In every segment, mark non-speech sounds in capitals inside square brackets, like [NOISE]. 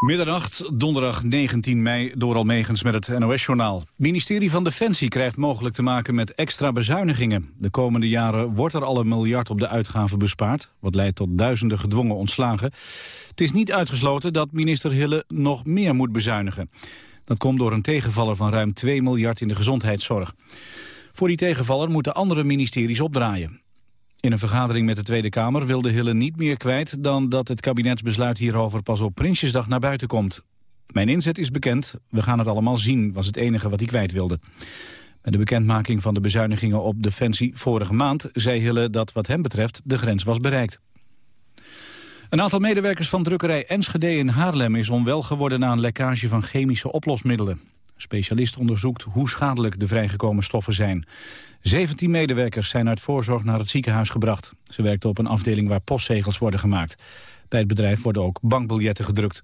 Middernacht, donderdag 19 mei, door Almegens met het NOS-journaal. Het ministerie van Defensie krijgt mogelijk te maken met extra bezuinigingen. De komende jaren wordt er al een miljard op de uitgaven bespaard... wat leidt tot duizenden gedwongen ontslagen. Het is niet uitgesloten dat minister Hille nog meer moet bezuinigen. Dat komt door een tegenvaller van ruim 2 miljard in de gezondheidszorg. Voor die tegenvaller moeten andere ministeries opdraaien. In een vergadering met de Tweede Kamer wilde Hille niet meer kwijt... dan dat het kabinetsbesluit hierover pas op Prinsjesdag naar buiten komt. Mijn inzet is bekend, we gaan het allemaal zien, was het enige wat hij kwijt wilde. Met de bekendmaking van de bezuinigingen op Defensie vorige maand... zei Hille dat wat hem betreft de grens was bereikt. Een aantal medewerkers van drukkerij Enschede in Haarlem is onwel geworden na een lekkage van chemische oplosmiddelen. Specialist onderzoekt hoe schadelijk de vrijgekomen stoffen zijn. 17 medewerkers zijn uit voorzorg naar het ziekenhuis gebracht. Ze werkten op een afdeling waar postzegels worden gemaakt. Bij het bedrijf worden ook bankbiljetten gedrukt.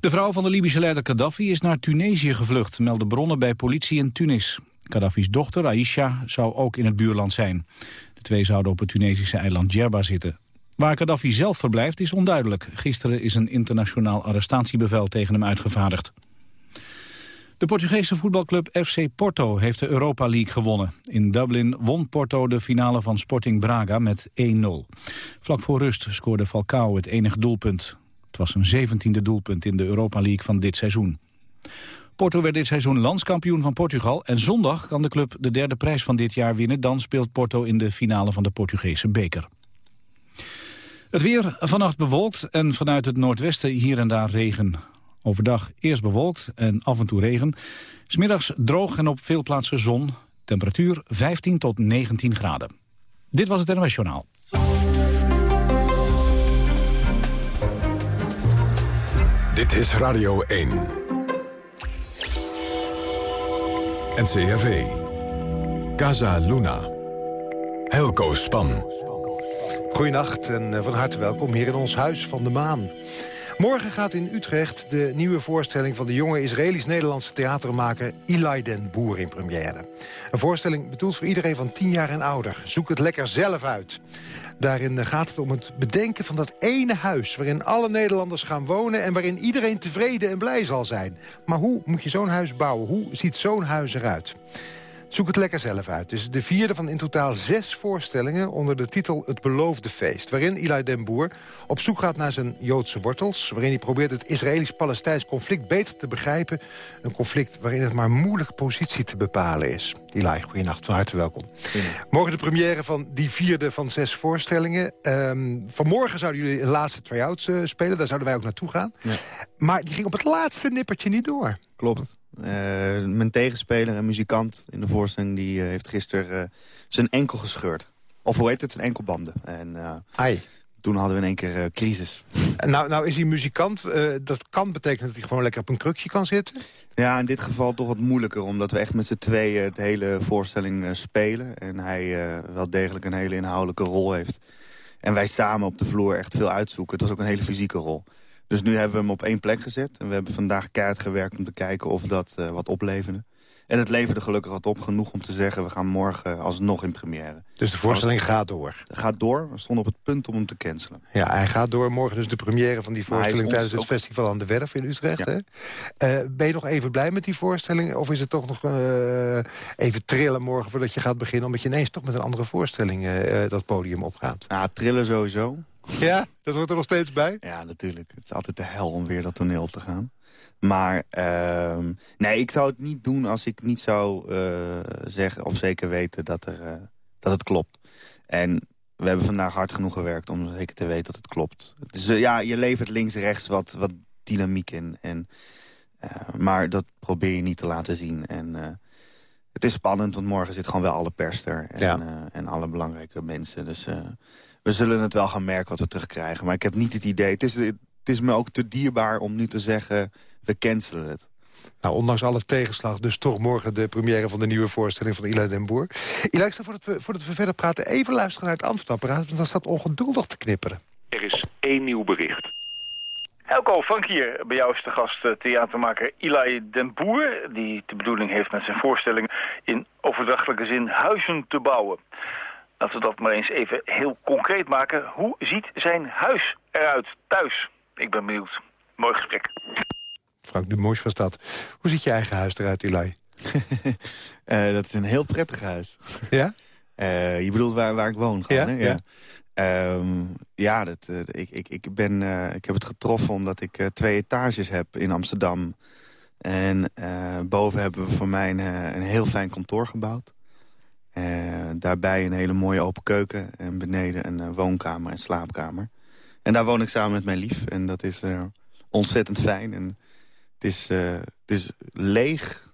De vrouw van de Libische leider Gaddafi is naar Tunesië gevlucht, melden bronnen bij politie in Tunis. Gaddafi's dochter Aisha zou ook in het buurland zijn. De twee zouden op het Tunesische eiland Djerba zitten. Waar Gaddafi zelf verblijft is onduidelijk. Gisteren is een internationaal arrestatiebevel tegen hem uitgevaardigd. De Portugese voetbalclub FC Porto heeft de Europa League gewonnen. In Dublin won Porto de finale van Sporting Braga met 1-0. Vlak voor rust scoorde Falcao het enige doelpunt. Het was een zeventiende doelpunt in de Europa League van dit seizoen. Porto werd dit seizoen landskampioen van Portugal... en zondag kan de club de derde prijs van dit jaar winnen. Dan speelt Porto in de finale van de Portugese beker. Het weer vannacht bewolkt en vanuit het noordwesten hier en daar regen. Overdag eerst bewolkt en af en toe regen. Smiddags droog en op veel plaatsen zon. Temperatuur 15 tot 19 graden. Dit was het NOS Journaal. Dit is Radio 1. NCRV. Casa Luna. Helco Span. Goedenacht en eh, van harte welkom hier in ons Huis van de Maan. Morgen gaat in Utrecht de nieuwe voorstelling van de jonge Israëlisch-Nederlandse theatermaker Eli den Boer in première. Een voorstelling bedoeld voor iedereen van 10 jaar en ouder. Zoek het lekker zelf uit. Daarin gaat het om het bedenken van dat ene huis... waarin alle Nederlanders gaan wonen en waarin iedereen tevreden en blij zal zijn. Maar hoe moet je zo'n huis bouwen? Hoe ziet zo'n huis eruit? Zoek het lekker zelf uit. Dus de vierde van in totaal zes voorstellingen onder de titel Het Beloofde Feest. Waarin Eli den Boer op zoek gaat naar zijn Joodse wortels. Waarin hij probeert het Israëlisch-Palestijns conflict beter te begrijpen. Een conflict waarin het maar moeilijk positie te bepalen is. Eli, goeienacht, van harte welkom. Morgen de première van die vierde van zes voorstellingen. Um, vanmorgen zouden jullie een laatste try-outs uh, spelen. Daar zouden wij ook naartoe gaan. Ja. Maar die ging op het laatste nippertje niet door. Klopt. Uh, mijn tegenspeler en muzikant in de voorstelling... die uh, heeft gisteren uh, zijn enkel gescheurd. Of hoe heet het? Zijn enkelbanden. En, Ai. Toen hadden we in één keer crisis. Nou, nou is hij muzikant. dat kan betekenen dat hij gewoon lekker op een krukje kan zitten? Ja, in dit geval toch wat moeilijker. Omdat we echt met z'n tweeën de hele voorstelling spelen. En hij wel degelijk een hele inhoudelijke rol heeft. En wij samen op de vloer echt veel uitzoeken. Het was ook een hele fysieke rol. Dus nu hebben we hem op één plek gezet. En we hebben vandaag keihard gewerkt om te kijken of dat uh, wat opleverde. En het leverde gelukkig wat op, genoeg om te zeggen... we gaan morgen alsnog in première. Dus de voorstelling gaat door? Gaat door. We stonden op het punt om hem te cancelen. Ja, hij gaat door. Morgen dus de première van die voorstelling... tijdens het festival aan de Werf in Utrecht. Hè? Uh, ben je nog even blij met die voorstelling? Of is het toch nog uh, even trillen morgen voordat je gaat beginnen... omdat je ineens toch met een andere voorstelling dat podium opgaat? Ja, trillen sowieso. Ja, dat hoort er nog steeds bij? Ja, natuurlijk. Het is altijd de hel om weer dat toneel op te gaan. Maar uh, nee, ik zou het niet doen als ik niet zou uh, zeggen of zeker weten dat, er, uh, dat het klopt. En we hebben vandaag hard genoeg gewerkt om zeker te weten dat het klopt. Dus ja, je levert links-rechts wat, wat dynamiek in. En, maar dat probeer je niet te laten zien. En het is spannend, want morgen zit gewoon wel alle pers er. En, ja. en alle belangrijke mensen. Dus we zullen het wel gaan merken wat we terugkrijgen. Maar ik heb niet het idee... Het is, het is me ook te dierbaar om nu te zeggen... we cancelen het. Nou, ondanks alle tegenslag, dus toch morgen de première van de nieuwe voorstelling van Ila den Boer. Ila, ik sta voordat we, voordat we verder praten even luisteren naar het antwoordapparaat, want dan staat ongeduldig te knipperen. Er is één nieuw bericht. Elko, Frank hier. Bij jou is de gast uh, theatermaker Eli den Boer... die de bedoeling heeft met zijn voorstelling in overdrachtelijke zin huizen te bouwen. Laten we dat maar eens even heel concreet maken. Hoe ziet zijn huis eruit thuis? Ik ben benieuwd. Mooi gesprek. Frank Dumois was dat. Hoe ziet je eigen huis eruit, Eli? uh, [LAUGHS] dat is een heel prettig huis. Ja? Uh, [LAUGHS] je bedoelt waar, waar ik woon? Gewoon, ja, hè? ja. Ja, ja dat, uh, ik, ik, ik, ben, ik heb het getroffen omdat ik twee etages heb in Amsterdam. En boven hebben we voor mij een, een heel fijn kantoor gebouwd. Daarbij een hele mooie open keuken. En beneden een woonkamer en slaapkamer. En daar woon ik samen met mijn lief. En dat is ontzettend fijn. En het is, het is leeg,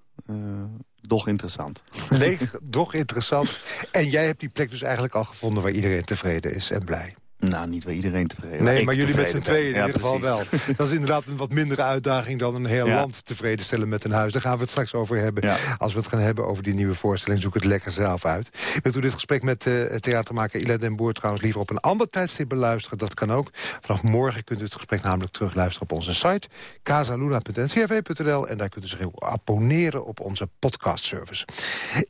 doch interessant. Leeg, doch interessant. En jij hebt die plek dus eigenlijk al gevonden... waar iedereen tevreden is en blij. Nou, niet waar iedereen tevreden Nee, maar jullie met z'n tweeën in ieder geval wel. Dat is inderdaad een wat mindere uitdaging dan een heel land tevreden stellen met een huis. Daar gaan we het straks over hebben. Als we het gaan hebben over die nieuwe voorstelling, zoek het lekker zelf uit. Wilt u dit gesprek met uh, theatermaker Ila den Boer trouwens liever op een ander tijdstip beluisteren? Dat kan ook. Vanaf morgen kunt u het gesprek namelijk terugluisteren op onze site casaluna.ncrv.nl en daar kunt u zich ook abonneren op onze podcastservice.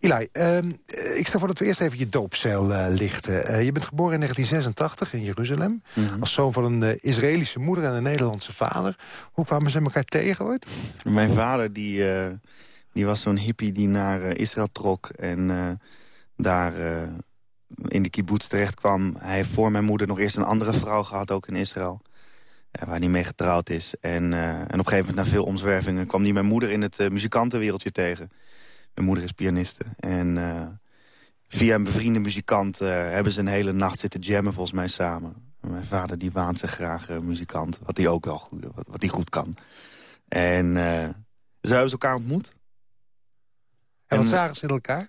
Eli, uh, ik stel voor dat we eerst even je doopzeil uh, lichten. Je bent geboren in 1986 in Jeruzalem. Mhm. Als zoon van een uh, Israëlische moeder en een Nederlandse vader. Hoe kwamen ze elkaar tegen ooit? Mijn vader die, uh, die was zo'n hippie die naar uh, Israël trok. En daar in de kibbutz terecht kwam. Hij heeft voor mijn moeder nog eerst een andere vrouw gehad, ook in Israël. waar hij mee getrouwd is. En, en op een gegeven moment, na veel omzwervingen... kwam hij mijn moeder in het muzikantenwereldje tegen. Mijn moeder is pianiste. En via een bevriende muzikant uh, hebben ze een hele nacht zitten jammen volgens mij samen. mijn vader die waant zich graag uh, muzikant, wat hij ook wel goed, wat, wat hij goed kan. En uh, ze hebben ze elkaar ontmoet. En, en wat zagen ze in elkaar?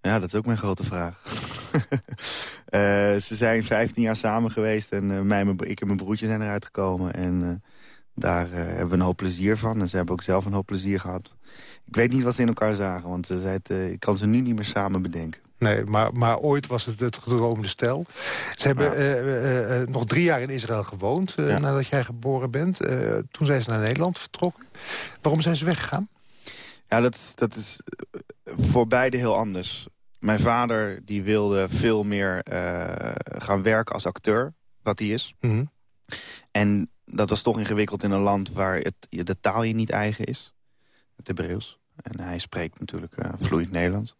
Ja, dat is ook mijn grote vraag. [LAUGHS] ze zijn 15 jaar samen geweest en mij, ik en mijn broertje zijn eruit gekomen. En daar hebben we een hoop plezier van. En ze hebben ook zelf een hoop plezier gehad. Ik weet niet wat ze in elkaar zagen, want ze zei het, ik kan ze nu niet meer samen bedenken. Nee, maar, maar ooit was het het gedroomde stel. Ze hebben ja. uh, uh, nog drie jaar in Israël gewoond ja. nadat jij geboren bent. toen zijn ze naar Nederland vertrokken. Waarom zijn ze weggegaan? Ja, dat is, dat is voor beide heel anders. Mijn vader die wilde veel meer gaan werken als acteur, wat hij is. Mm -hmm. En dat was toch ingewikkeld in een land waar het, de taal je niet eigen is. Het Hebreeuws. En hij spreekt natuurlijk uh, vloeiend Nederlands.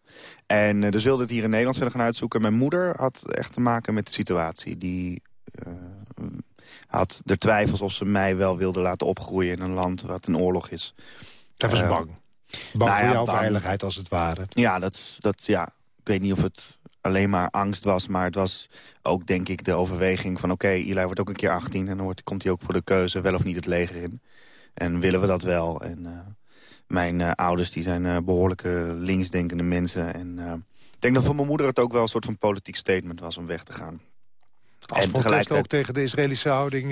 En uh, dus wilde het hier in Nederland verder gaan uitzoeken. Mijn moeder had echt te maken met de situatie. Die uh, had de twijfels of ze mij wel wilde laten opgroeien... in een land wat een oorlog is. Dat was bang. Bang nou voor ja, jouw bang. veiligheid als het ware. Ja, dat, dat, ja, ik weet niet of het alleen maar angst was. Maar het was ook, denk ik, de overweging van... oké, okay, Eli wordt ook een keer 18 en dan wordt, komt hij ook voor de keuze... wel of niet het leger in. En willen we dat wel? En mijn uh, ouders die zijn uh, behoorlijke linksdenkende mensen. En uh, ik denk dat voor mijn moeder het ook wel een soort van politiek statement was om weg te gaan. Als en tegelijkertijd ook tegen de Israëlische houding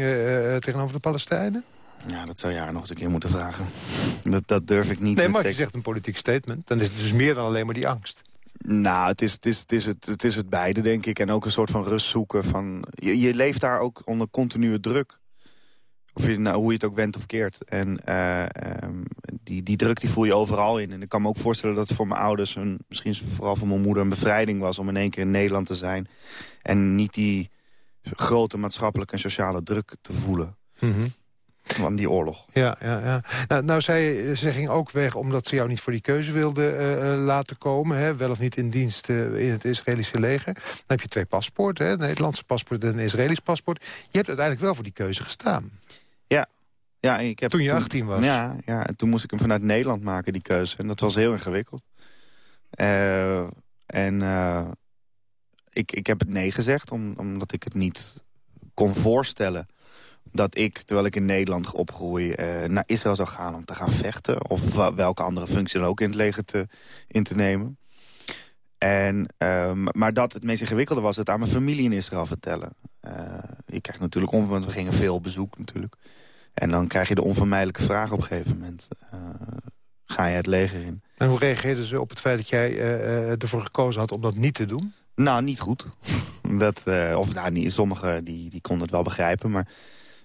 tegenover de Palestijnen? Ja, dat zou je haar nog eens een keer moeten vragen. [LAUGHS] Dat, dat durf ik niet. Nee, maar je zegt een politiek statement, dan is het dus meer dan alleen maar die angst. Nou, het is het, is, het, is het, het, is het beide, denk ik. En ook een soort van rust zoeken. Van, je, je leeft daar ook onder continue druk. Of je, nou, hoe je het ook went of keert. En uh, um, die, die druk die voel je overal in. En ik kan me ook voorstellen dat het voor mijn ouders... Een, misschien vooral voor mijn moeder een bevrijding was... om in één keer in Nederland te zijn. En niet die grote maatschappelijke en sociale druk te voelen. Mm -hmm. Van die oorlog. Ja, ja, ja. Nou, nou zij, ze ging ook weg omdat ze jou niet voor die keuze wilde uh, laten komen. Hè? Wel of niet in dienst uh, in het Israëlische leger. Dan heb je twee paspoorten, hè? een Nederlandse paspoort en een Israëlisch paspoort. Je hebt uiteindelijk wel voor die keuze gestaan. Ja, ja, ik heb toen je 18 was? Ja, ja, en toen moest ik hem vanuit Nederland maken, die keuze. En dat was heel ingewikkeld. Uh, en uh, ik, ik heb het nee gezegd, om, omdat ik het niet kon voorstellen... dat ik, terwijl ik in Nederland opgroei, uh, naar Israël zou gaan om te gaan vechten. Of welke andere functie dan ook in het leger te, in te nemen. En, maar dat het meest ingewikkelde was het aan mijn familie in Israël vertellen. Je krijgt natuurlijk om, want we gingen veel bezoek natuurlijk. En dan krijg je de onvermijdelijke vraag op een gegeven moment. Uh, ga je het leger in? En hoe reageerden ze op het feit dat jij uh, ervoor gekozen had om dat niet te doen? Nou, niet goed. [LAUGHS] dat, uh, of nou, niet, sommigen die, die konden het wel begrijpen. Maar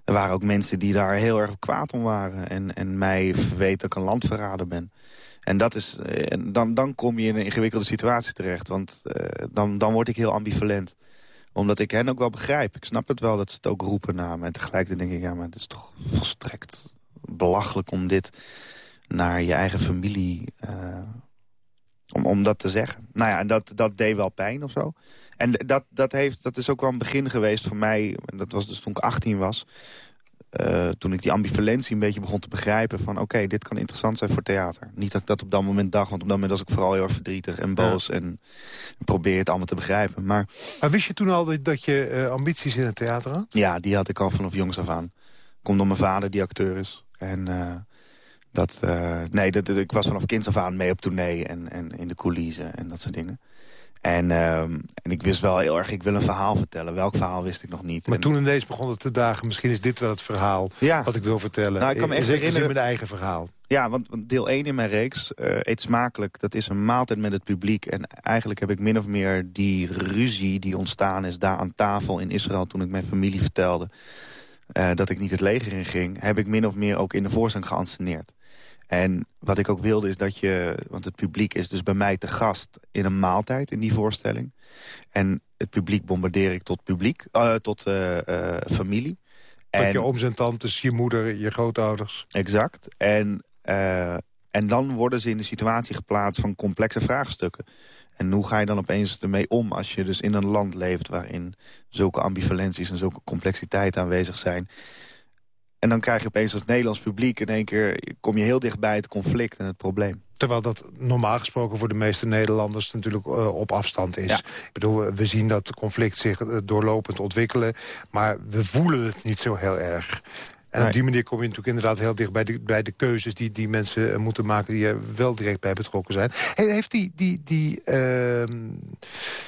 er waren ook mensen die daar heel erg kwaad om waren. En, en mij weten dat ik een landverrader ben. En dat is, dan, dan kom je in een ingewikkelde situatie terecht. Want dan, dan word ik heel ambivalent Omdat ik hen ook wel begrijp. Ik snap het wel dat ze het ook roepen naar me. En tegelijkertijd denk ik, ja, maar het is toch volstrekt belachelijk om dit naar je eigen familie... Uh, om, om dat te zeggen. Nou ja, dat, dat deed wel pijn of zo. En dat, dat, heeft, dat is ook wel een begin geweest voor mij. Dat was dus toen ik 18 was. Uh, toen ik die ambivalentie een beetje begon te begrijpen... van oké, dit kan interessant zijn voor theater. Niet dat ik dat op dat moment dacht, want op dat moment was ik vooral heel erg verdrietig en boos... En, en, probeer het allemaal te begrijpen. Maar, maar wist je toen al dat je uh, ambities in het theater had? Ja, die had ik al vanaf jongs af aan. Komt door mijn vader, die acteur is. En uh, dat, nee, dat, ik was vanaf kinds af aan mee op tournee en, en in de coulissen en dat soort dingen. En, uh, en ik wist wel heel erg, ik wil een verhaal vertellen. Welk verhaal wist ik nog niet. Maar toen ineens begon het te dagen, misschien is dit wel het verhaal ja. wat ik wil vertellen. Nou, ik kan me echt in mijn eigen verhaal. Ja, want deel 1 in mijn reeks, uh, Eet Smakelijk... dat is een maaltijd met het publiek. En eigenlijk heb ik min of meer die ruzie die ontstaan is... daar aan tafel in Israël toen ik mijn familie vertelde... Uh, dat ik niet het leger in ging... heb ik min of meer ook in de voorstelling geanceneerd. En wat ik ook wilde is dat je... want het publiek is dus bij mij te gast in een maaltijd in die voorstelling. En het publiek bombardeer ik tot publiek, uh, tot uh, uh, familie. En, je ooms en tantes, je moeder, je grootouders. Exact. En, en dan worden ze in de situatie geplaatst van complexe vraagstukken. En hoe ga je dan opeens ermee om als je dus in een land leeft... waarin zulke ambivalenties en zulke complexiteit aanwezig zijn... En dan krijg je opeens als Nederlands publiek... in één keer kom je heel dichtbij het conflict en het probleem. Terwijl dat normaal gesproken voor de meeste Nederlanders natuurlijk uh, op afstand is. Ik bedoel, we zien dat conflict zich uh, doorlopend ontwikkelen... maar we voelen het niet zo heel erg. En nee. op die manier kom je natuurlijk inderdaad heel dicht bij de, bij de keuzes... die, die mensen uh, moeten maken die er wel direct bij betrokken zijn. Heeft die, die, die, ehm,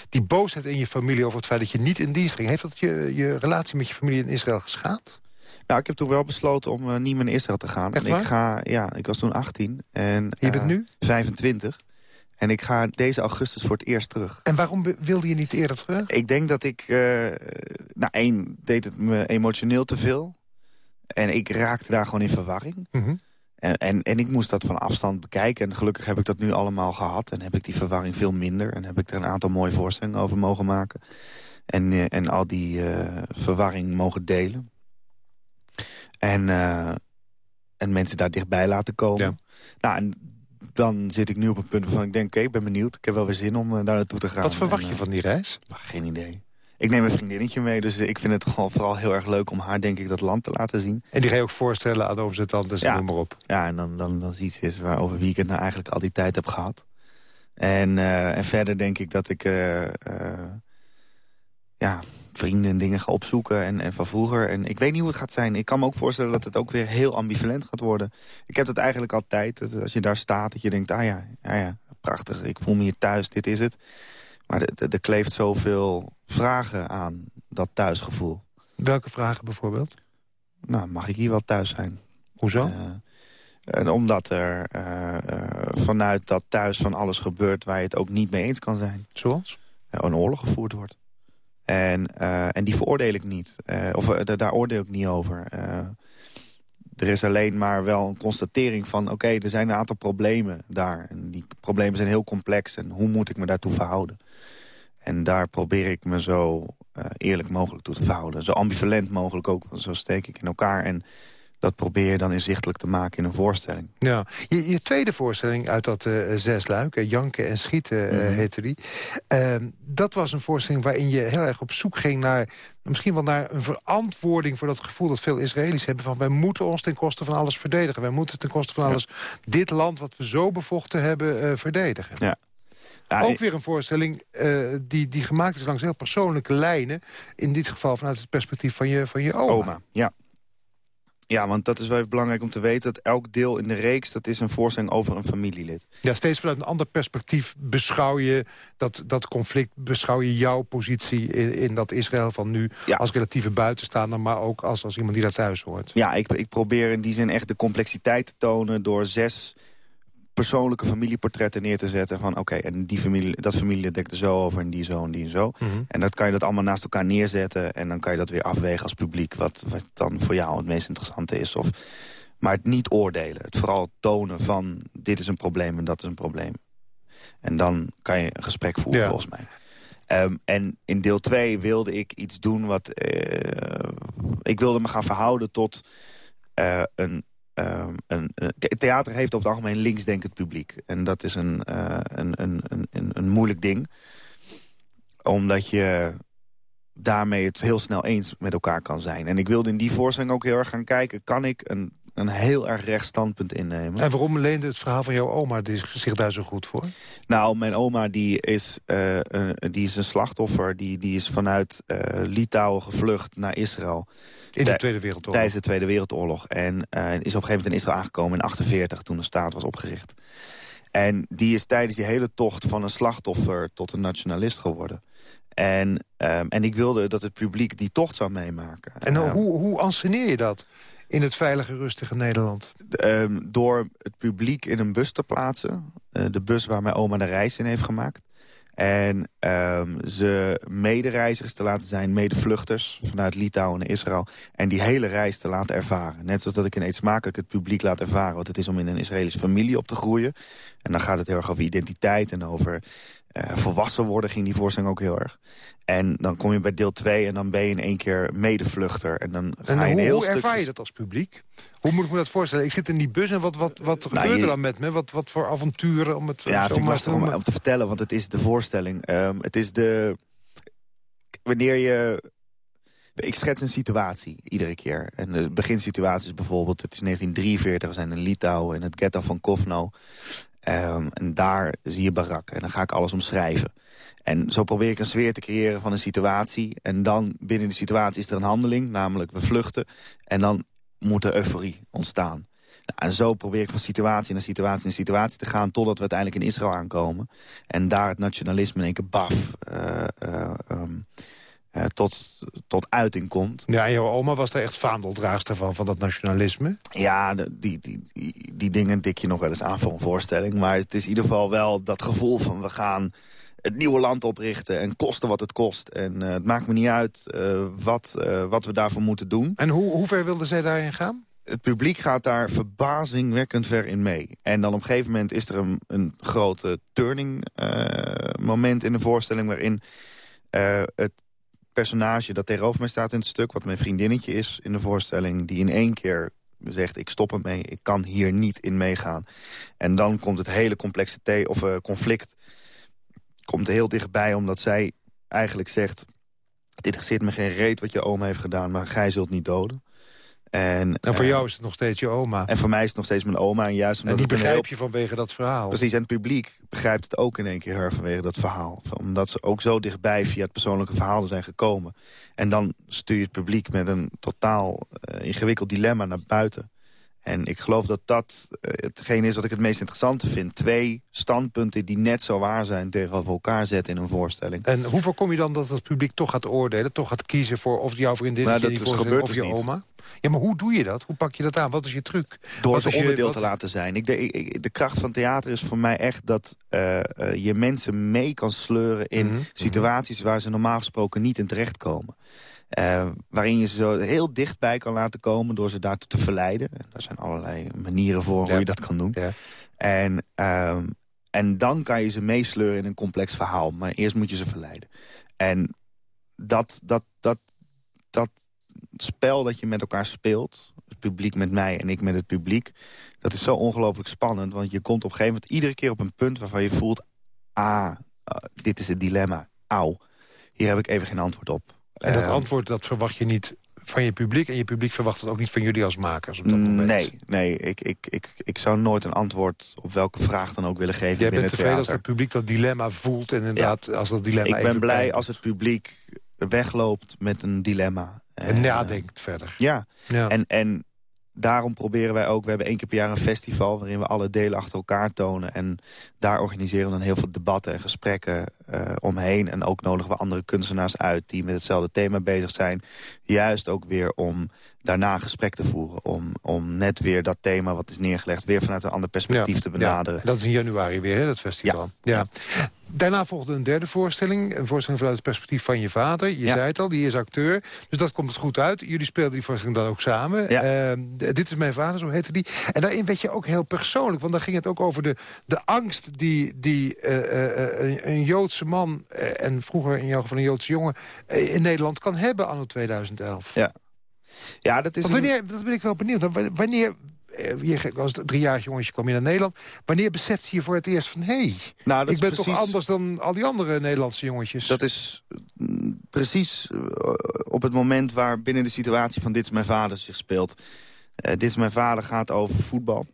die boosheid in je familie over het feit dat je niet in dienst ging... heeft dat je, je relatie met je familie in Israël geschaad? Nou, ik heb toen wel besloten om uh, niet meer naar Israël te gaan. Echt en ik ga, ja, ik was toen 18. En, je bent uh, nu? 25. En ik ga deze augustus voor het eerst terug. En waarom wilde je niet eerder terug? Ik denk dat ik... Uh, nou, één, deed het me emotioneel te veel. En ik raakte daar gewoon in verwarring. Mm -hmm. en, en, en ik moest dat van afstand bekijken. En gelukkig heb ik dat nu allemaal gehad. En heb ik die verwarring veel minder. En heb ik er een aantal mooie voorstellingen over mogen maken. En, en al die verwarring mogen delen. En, uh, en mensen daar dichtbij laten komen. Ja. Nou, en dan zit ik nu op een punt waarvan ik denk... oké, okay, ik ben benieuwd. Ik heb wel weer zin om uh, daar naartoe te gaan. Wat verwacht en, je van die reis? Geen idee. Ik neem een vriendinnetje mee, dus ik vind het gewoon vooral heel erg leuk... om haar, denk ik, dat land te laten zien. En die ga je ook voorstellen aan ooms en tantes ja. noem maar op. Ja, en dan, dan, dan is iets is waar, over wie ik het nou eigenlijk al die tijd heb gehad. En, uh, en verder denk ik dat ik... ja, vrienden en dingen ga opzoeken en, en van vroeger. En ik weet niet hoe het gaat zijn. Ik kan me ook voorstellen dat het ook weer heel ambivalent gaat worden. Ik heb het eigenlijk altijd, dat als je daar staat, dat je denkt... ah ja, ja, ja prachtig, ik voel me hier thuis, dit is het. Maar er kleeft zoveel vragen aan dat thuisgevoel. Welke vragen bijvoorbeeld? Nou, mag ik hier wel thuis zijn? Hoezo? Uh, en omdat er uh, uh, vanuit dat thuis van alles gebeurt... waar je het ook niet mee eens kan zijn. Zoals? een oorlog gevoerd wordt. En, uh, en die veroordeel ik niet. Uh, of uh, daar oordeel ik niet over. er is alleen maar wel een constatering van... oké, er zijn een aantal problemen daar. En die problemen zijn heel complex. En hoe moet ik me daartoe verhouden? En daar probeer ik me zo eerlijk mogelijk toe te verhouden. Zo ambivalent mogelijk ook. Zo steek ik in elkaar. En dat probeer je dan inzichtelijk te maken in een voorstelling. Ja, je, je tweede voorstelling uit dat uh, zesluik, uh, Janken en Schieten uh, mm -hmm. heette die. Ehm, dat was een voorstelling waarin je heel erg op zoek ging naar... misschien wel naar een verantwoording voor dat gevoel dat veel Israëli's hebben... van wij moeten ons ten koste van alles verdedigen. Wij moeten ten koste van alles ja. dit land wat we zo bevochten hebben verdedigen. Ja. Ja, ook weer een voorstelling uh, die, die gemaakt is langs heel persoonlijke lijnen. In dit geval vanuit het perspectief van je, van je oma. oma ja. Ja, want dat is wel even belangrijk om te weten... dat elk deel in de reeks dat is een voorstelling over een familielid. Ja, steeds vanuit een ander perspectief beschouw je dat, dat conflict... beschouw je jouw positie in, in dat Israël van nu... Ja. als relatieve buitenstaander, maar ook als, als iemand die daar thuis hoort. Ja, ik, ik probeer in die zin echt de complexiteit te tonen... door zes persoonlijke familieportretten neer te zetten. Van oké, en die familie, dat familie dekt er zo over en die zo en die zo. Mm -hmm. En dat kan je dat allemaal naast elkaar neerzetten. En dan kan je dat weer afwegen als publiek. Wat, wat dan voor jou het meest interessante is. Of, maar het niet oordelen. Het vooral tonen van dit is een probleem en dat is een probleem. En dan kan je een gesprek voeren ja. volgens mij. Ehm, en in deel 2 wilde ik iets doen wat... ik wilde me gaan verhouden tot een Um, een, theater heeft over het algemeen linksdenkend publiek. En dat is een, uh, een, een, een, een moeilijk ding. Omdat je daarmee het heel snel eens met elkaar kan zijn. En ik wilde in die voorstelling ook heel erg gaan kijken... kan ik een, een heel erg recht standpunt innemen. En waarom leende het verhaal van jouw oma zich daar zo goed voor? Nou, mijn oma die is, uh, die is een slachtoffer. Die, die is vanuit uh, Litouwen gevlucht naar Israël. In de Tweede Wereldoorlog? Tijdens de Tweede Wereldoorlog. En is op een gegeven moment in Israël aangekomen in 48 toen de staat was opgericht. En die is tijdens die hele tocht van een slachtoffer tot een nationalist geworden. En, um, en ik wilde dat het publiek die tocht zou meemaken. En um, hoe, hoe anseneer je dat in het veilige, rustige Nederland? Um, door het publiek in een bus te plaatsen. Uh, de bus waar mijn oma de reis in heeft gemaakt. En um, ze medereizigers te laten zijn, medevluchters vanuit Litouwen en Israël. En die hele reis te laten ervaren. Net zoals dat ik in eet smakelijk het publiek laat ervaren wat het is om in een Israëlische familie op te groeien. En dan gaat het heel erg over identiteit en over uh, volwassen worden ging die voorstelling ook heel erg. En dan kom je bij deel 2 en dan ben je in één keer medevluchter. En dan ga en je hoe, heel hoe ervaar je dat als publiek? Hoe moet ik me dat voorstellen? Ik zit in die bus en wat, wat, wat nou, gebeurt er dan met me? Wat, wat voor avonturen om het ja, zo om, om te vertellen, want het is de voorstelling. Um, het is de... Wanneer je... Ik schets een situatie iedere keer. En de beginsituatie is bijvoorbeeld... Het is 1943, we zijn in Litouwen in het ghetto van Kovno. Um, en daar zie je barak. En dan ga ik alles omschrijven. En zo probeer ik een sfeer te creëren van een situatie. En dan binnen die situatie is er een handeling, namelijk we vluchten. En dan moet er euforie ontstaan. Nou, en zo probeer ik van situatie naar situatie naar situatie te gaan... totdat we uiteindelijk in Israël aankomen. En daar het nationalisme in één keer baf... Uh, uh, um, uh, tot, tot uiting komt. Ja, en jouw oma was daar echt vaandeldraagster van, van dat nationalisme? Ja, die, die, die, die dingen dik je nog wel eens aan voor een voorstelling. Maar het is in ieder geval wel dat gevoel van we gaan het nieuwe land oprichten en kosten wat het kost. En uh, het maakt me niet uit uh, wat, uh, wat we daarvoor moeten doen. En hoe, hoe ver wilde zij daarin gaan? Het publiek gaat daar verbazingwekkend ver in mee. En dan op een gegeven moment is er een, een grote turning moment in de voorstelling... waarin het personage dat tegenover mij staat in het stuk... wat mijn vriendinnetje is in de voorstelling... die in één keer zegt, ik stop ermee, ik kan hier niet in meegaan. En dan komt het hele complexe of, uh, conflict komt heel dichtbij... omdat zij eigenlijk zegt... dit interesseert me geen reet wat je oma heeft gedaan... maar gij zult niet doden. En, en voor uh, jou is het nog steeds je oma. En voor mij is het nog steeds mijn oma. En, juist omdat en die het begrijp heel... je vanwege dat verhaal. Precies, en het publiek begrijpt het ook in één keer vanwege dat verhaal. Omdat ze ook zo dichtbij via het persoonlijke verhaal zijn gekomen. En dan stuur je het publiek met een totaal uh, ingewikkeld dilemma naar buiten. En ik geloof dat dat uh, hetgeen is wat ik het meest interessante vind. Twee standpunten die net zo waar zijn tegenover elkaar zetten in een voorstelling. En hoe voorkom je dan dat het publiek toch gaat oordelen? Toch gaat kiezen voor of jouw vriendin nou, die gebeurt of dus je niet. oma? Ja, maar hoe doe je dat? Hoe pak je dat aan? Wat is je truc? Door ze je- onderdeel wat- te laten zijn. Ik, de, ik- de kracht van theater is voor mij echt dat uh, uh, je mensen mee kan sleuren... in Mhm, situaties waar ze normaal gesproken niet in terechtkomen. Uh, waarin je ze zo heel dichtbij kan laten komen door ze daartoe te verleiden. En daar zijn allerlei manieren voor Ja. hoe je dat kan doen. Ja. En, ehm, en dan kan je ze meesleuren in een complex verhaal. Maar eerst moet je ze verleiden. En dat, dat, dat, dat spel dat je met elkaar speelt... het publiek met mij en ik met het publiek... dat is zo ongelooflijk spannend. Want je komt op een gegeven moment iedere keer op een punt... waarvan je voelt, ah, ah, dit is het dilemma. Auw, hier heb ik even geen antwoord op. En dat Ehm, antwoord dat verwacht je niet van je publiek... en je publiek verwacht het ook niet van jullie als makers op dat moment. Nee, nee ik, ik, ik, ik zou nooit een antwoord op welke vraag dan ook willen geven Jij bent het tevreden als het publiek dat dilemma voelt... en inderdaad, als dat dilemma Ik ben blij als het publiek wegloopt met een dilemma. En Eh, nadenkt verder. Ja, Ja. en, en daarom proberen wij ook... We hebben één keer per jaar een festival... waarin we alle delen achter elkaar tonen. En daar organiseren we dan heel veel debatten en gesprekken eh, omheen. En ook nodigen we andere kunstenaars uit... die met hetzelfde thema bezig zijn. Juist ook weer om daarna gesprek te voeren. Om, om net weer dat thema wat is neergelegd... weer vanuit een ander perspectief te benaderen. Ja, dat is in januari weer, hè, dat festival. Ja. Daarna volgde een derde voorstelling. Een voorstelling vanuit het perspectief van je vader. Je zei het al, die is acteur. Dus dat komt het goed uit. Jullie speelden die voorstelling dan ook samen. Uh, dit is mijn vader, zo heette die. En daarin werd je ook heel persoonlijk. Want dan ging het ook over de, de angst die, die uh, uh, een, een, Joodse man... en vroeger in jouw geval een Joodse jongen... in Nederland kan hebben anno 2011. Ja. Ja, dat is... wanneer, dat ben ik wel benieuwd. Wanneer eh, je als driejarig jongetje kwam je naar Nederland. Wanneer beseft je voor het eerst van... hé, hey, nou, ik ben toch anders dan al die andere Nederlandse jongetjes? Dat is mm, precies eh, op het moment waar binnen de situatie van Dit is mijn vader zich speelt. Uh, Dit is mijn vader gaat over voetbal.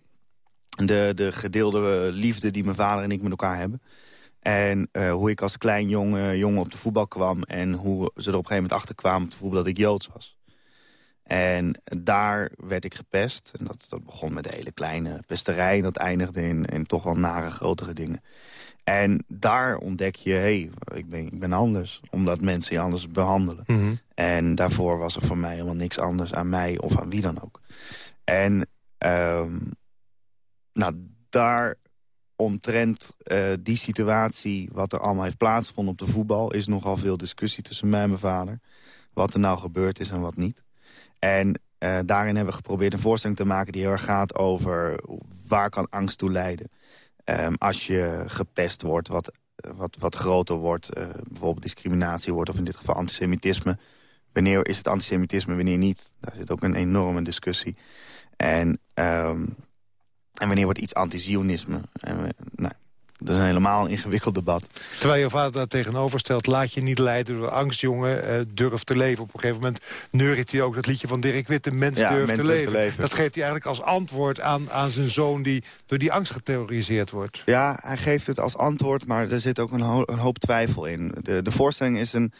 De, de gedeelde liefde die mijn vader en ik met elkaar hebben. En hoe ik als klein jongen, jongen op de voetbal kwam... en hoe ze er op een gegeven moment achter kwamen op de voetbal dat ik Joods was. En daar werd ik gepest. En dat, dat begon met hele kleine pesterij. En dat eindigde in, in toch wel nare, grotere dingen. En daar ontdek je, hé, hey, ik, ben, ik ben anders. Omdat mensen je anders behandelen. Mhm. En daarvoor was er voor mij helemaal niks anders aan mij of aan wie dan ook. En um, nou, daar omtrent uh, die situatie, wat er allemaal heeft plaatsgevonden op de voetbal... is nogal veel discussie tussen mij en mijn vader. Wat er nou gebeurd is en wat niet. En uh, daarin hebben we geprobeerd een voorstelling te maken... die heel erg gaat over waar kan angst toe leiden. Um, als je gepest wordt, wat, wat, wat groter wordt... Uh, bijvoorbeeld discriminatie wordt, of in dit geval antisemitisme. Wanneer is het antisemitisme, wanneer niet? Daar zit ook een enorme discussie. En, um, en wanneer wordt iets antizionisme? En, nou, dat is een helemaal ingewikkeld debat. Terwijl je vader daar tegenover stelt... laat je niet leiden door angst, jongen. Uh, durf te leven. Op een gegeven moment neuriet hij ook dat liedje van Dirk Witte... Mens, ja, durf, te leven. te, leven. Dat geeft hij eigenlijk als antwoord aan, aan zijn zoon... die door die angst geterroriseerd wordt. Ja, hij geeft het als antwoord, maar er zit ook een, een hoop twijfel in. De, de voorstelling is een,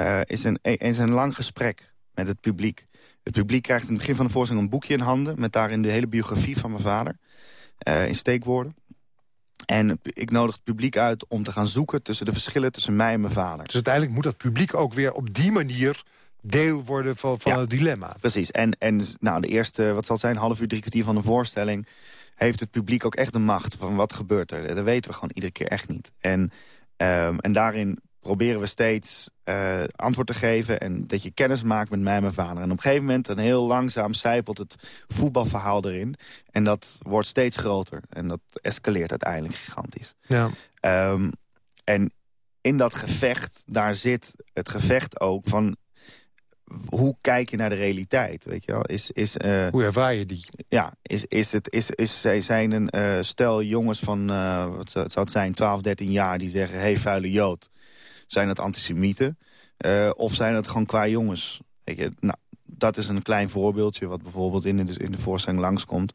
uh, is, een, is een lang gesprek met het publiek. Het publiek krijgt in het begin van de voorstelling een boekje in handen... met daarin de hele biografie van mijn vader. Uh, in steekwoorden. En ik nodig het publiek uit om te gaan zoeken tussen de verschillen tussen mij en mijn vader. Dus uiteindelijk moet dat publiek ook weer op die manier deel worden van, van het dilemma. Precies. En, en nou, de eerste, wat zal het zijn, half uur, drie kwartier van de voorstelling... heeft het publiek ook echt de macht van wat gebeurt er. Dat weten we gewoon iedere keer echt niet. En, um, en daarin proberen we steeds uh, antwoord te geven... en dat je kennis maakt met mij en mijn vader. En op een gegeven moment, een heel langzaam zijpelt het voetbalverhaal erin. En dat wordt steeds groter. En dat escaleert uiteindelijk gigantisch. Ja. Um, en in dat gevecht, daar zit het gevecht ook van... hoe kijk je naar de realiteit, weet je wel? Is, is, uh, hoe ervaar je die? Ja, is, is het, is, is, zij zijn een uh, stel jongens van, wat zou het zijn, 12, 13 jaar... die zeggen, hey, vuile Jood. Zijn het antisemieten? Uh, of zijn het gewoon qua jongens? Weet je, nou, dat is een klein voorbeeldje wat bijvoorbeeld in de, in de voorstelling langskomt.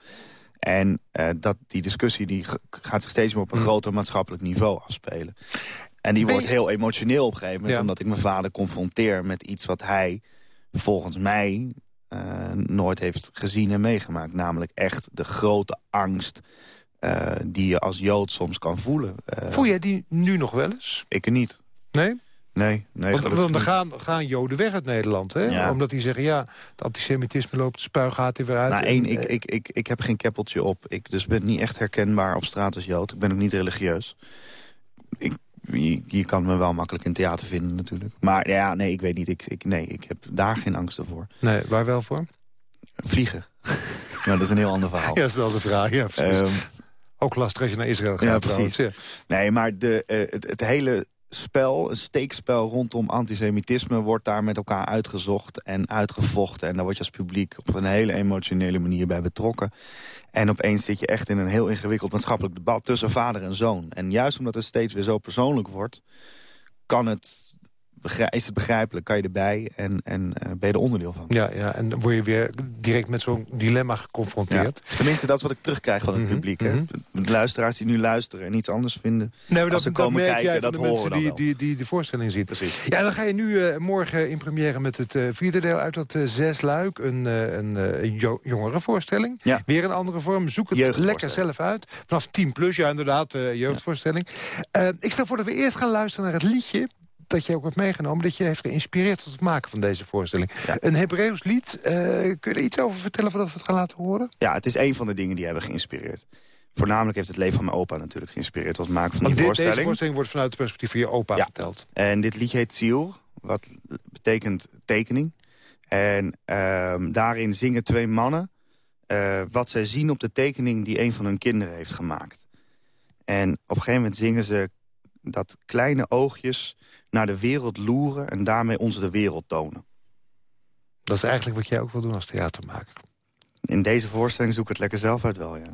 En uh, dat, die discussie die gaat zich steeds meer op een mm. groter maatschappelijk niveau afspelen. En die wordt heel emotioneel op een gegeven moment... omdat ik mijn vader confronteer met iets wat hij volgens mij uh, nooit heeft gezien en meegemaakt. Namelijk echt de grote angst uh, die je als Jood soms kan voelen. Voel jij die nu nog wel eens? Ik niet. Nee? Nee, nee. Want, want er gaan, gaan Joden weg uit Nederland, hè? Omdat die zeggen, ja, het antisemitisme loopt, de spuigaat er weer uit. Nou, één, ik, ik, ik, ik heb geen keppeltje op. Ik dus ben niet echt herkenbaar op straat als Jood. Ik ben ook niet religieus. Ik, je, je, kan me wel makkelijk in theater vinden natuurlijk. Maar ja, nee, ik weet niet. Ik, ik, nee, ik heb daar geen angsten voor. Nee, waar wel voor? Vliegen. [LAUGHS] maar dat is een heel ander verhaal. Ja, stel de vraag. Ja, precies. Um, ook lastig als je naar Israël gaat. Ja, precies. Ja. Nee, maar de, uh, het, het hele spel, een steekspel rondom antisemitisme... wordt daar met elkaar uitgezocht en uitgevochten. En daar word je als publiek op een hele emotionele manier bij betrokken. En opeens zit je echt in een heel ingewikkeld maatschappelijk debat... tussen vader en zoon. En juist omdat het steeds weer zo persoonlijk wordt... kan het is het begrijpelijk, kan je erbij en, en uh, ben je er onderdeel van. Ja, ja, en dan word je weer direct met zo'n dilemma geconfronteerd. Tenminste, dat is wat ik terugkrijg van het mhm, publiek. Mm De luisteraars die nu luisteren en iets anders vinden... Nee, dat, ze komen dat kijken, dat de mensen die, die, die de voorstelling zien. Precies. Ja, dan ga je nu uh, morgen in première met het uh, vierde deel uit dat zes luik. Een, een jongere voorstelling. Ja. Weer een andere vorm. Zoek het lekker zelf uit. Vanaf 10 plus, ja inderdaad, jeugdvoorstelling. ik stel voor dat we eerst gaan luisteren naar het liedje dat je ook hebt meegenomen... dat je heeft geïnspireerd tot het maken van deze voorstelling. Een Hebreeuws lied, uh, kun je er iets over vertellen... voordat we het gaan laten horen? Ja, het is een van de dingen die hebben geïnspireerd. Voornamelijk heeft het leven van mijn opa natuurlijk geïnspireerd... tot het maken van die dit, voorstelling. Deze voorstelling wordt vanuit het perspectief van je opa verteld. En dit liedje heet Ziel, wat betekent tekening. En uh, daarin zingen twee mannen... Uh, wat zij zien op de tekening die een van hun kinderen heeft gemaakt. En op een gegeven moment zingen ze dat kleine oogjes naar de wereld loeren... en daarmee ons de wereld tonen. Dat is eigenlijk wat jij ook wil doen als theatermaker. In deze voorstelling zoek ik het lekker zelf uit wel, ja.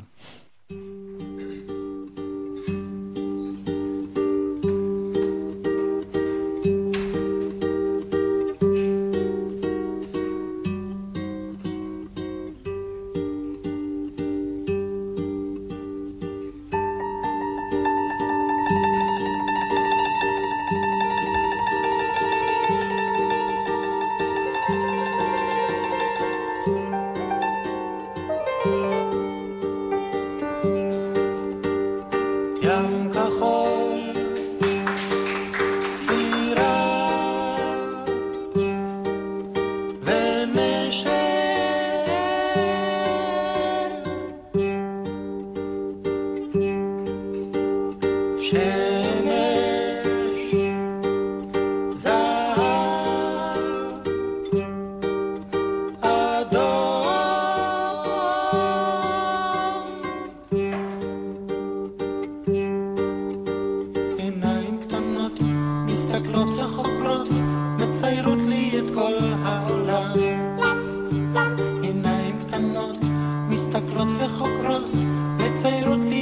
חוקרות וחוקרות מציירות לי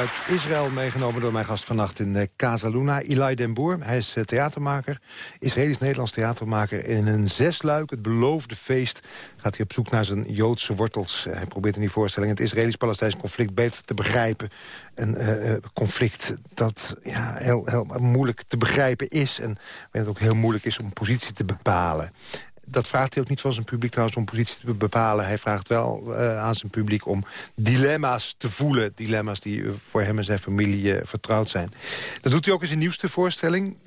uit Israël meegenomen door mijn gast vannacht in uh, Casa Luna. Eli Den Boer, hij is uh, theatermaker, Israëlisch-Nederlands theatermaker. In een zesluik, het beloofde feest, gaat hij op zoek naar zijn Joodse wortels. hij probeert in die voorstelling het Israëlisch-Palestijns conflict beter te begrijpen. Een conflict dat ja, heel, heel moeilijk te begrijpen is... en het ook heel moeilijk is om positie te bepalen. Dat vraagt hij ook niet van zijn publiek trouwens om positie te bepalen. Hij vraagt wel aan zijn publiek om dilemma's te voelen. Dilemma's die voor hem en zijn familie vertrouwd zijn. Dat doet hij ook in zijn nieuwste voorstelling.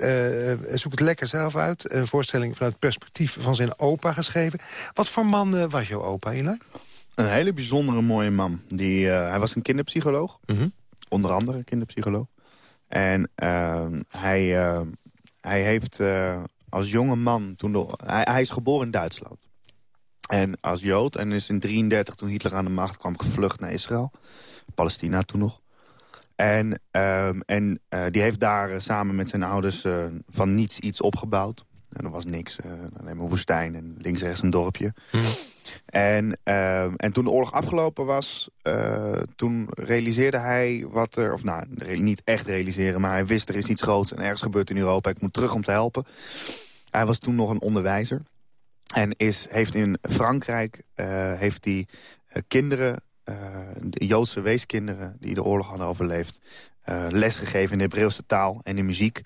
zoek het lekker zelf uit. Een voorstelling vanuit het perspectief van zijn opa geschreven. Wat voor man was jouw opa, Eli? Een hele bijzondere mooie man. Die, hij was een kinderpsycholoog. Mhm. Onder andere kinderpsycholoog. En ehm, hij, hij heeft als jonge man... Toen hij, is geboren in Duitsland. En als Jood. En is in 33 toen Hitler aan de macht kwam gevlucht naar Israël. Palestina toen nog. En, ehm, en uh, die heeft daar uh, samen met zijn ouders van niets iets opgebouwd. En er was niks, alleen maar woestijn en links rechts een dorpje. Mhm. En, uh, en toen de oorlog afgelopen was, uh, toen realiseerde hij wat er... of nou, niet echt realiseren, maar hij wist er is iets groots... en ergens gebeurt in Europa, ik moet terug om te helpen. Hij was toen nog een onderwijzer. En is, heeft in Frankrijk uh, heeft die, uh, kinderen, de Joodse weeskinderen... die de oorlog hadden overleefd, lesgegeven in de Hebreeuwse taal en in muziek.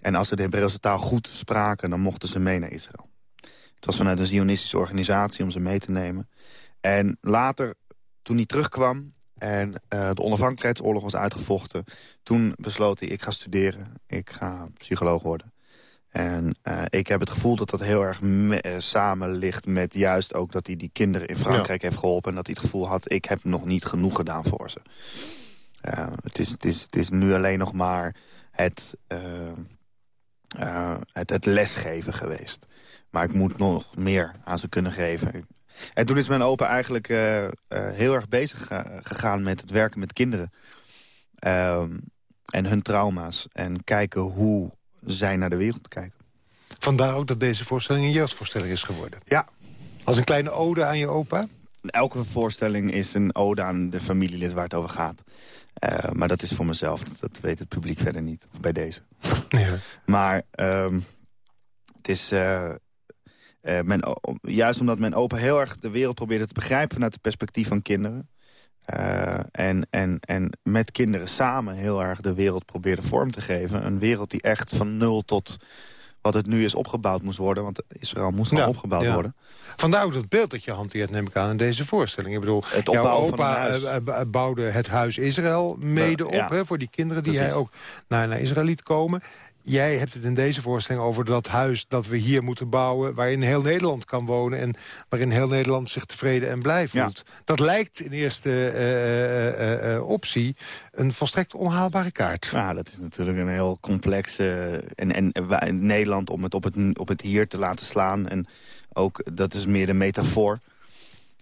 En als ze de Hebreeuwse taal goed spraken, dan mochten ze mee naar Israël. Het was vanuit een zionistische organisatie om ze mee te nemen. En later, toen hij terugkwam en uh, de onafhankelijkheidsoorlog was uitgevochten... toen besloot hij, ik ga studeren, ik ga psycholoog worden. En uh, ik heb het gevoel dat dat heel erg uh, samen ligt met juist ook dat hij die kinderen in Frankrijk heeft geholpen. En dat hij het gevoel had, ik heb nog niet genoeg gedaan voor ze. Uh, het, is, het, is, het is nu alleen nog maar het, het, het lesgeven geweest. Maar ik moet nog meer aan ze kunnen geven. En toen is mijn opa eigenlijk uh, uh, heel erg bezig gegaan met het werken met kinderen. Ehm, en hun trauma's. En kijken hoe zij naar de wereld kijken. Vandaar ook dat deze voorstelling een jeugdvoorstelling is geworden. Ja. Als een kleine ode aan je opa? Elke voorstelling is een ode aan de familielid waar het over gaat. Uh, maar dat is voor mezelf. Dat weet het publiek verder niet. Of bij deze. Ja. [LAUGHS] maar um, het is... Uh, men, juist omdat mijn opa heel erg de wereld probeerde te begrijpen... vanuit het perspectief van kinderen. Uh, en, en, en met kinderen samen heel erg de wereld probeerde vorm te geven. Een wereld die echt van nul tot wat het nu is opgebouwd moest worden. Want Israël moest nog opgebouwd ja. worden. Vandaar ook dat beeld dat je hanteert, neem ik aan, in deze voorstelling. Ik bedoel, het jouw opa eh, bouwde het huis Israël mede op... Hè, voor die kinderen die hij ook naar, naar Israël liet komen. Jij hebt het in deze voorstelling over dat huis dat we hier moeten bouwen... waarin heel Nederland kan wonen en waarin heel Nederland zich tevreden en blij voelt. Dat lijkt in eerste uh, uh, optie een volstrekt onhaalbare kaart. Ja, dat is natuurlijk een heel complex... en, en Nederland om het op, het op het hier te laten slaan. En ook, dat is meer de metafoor...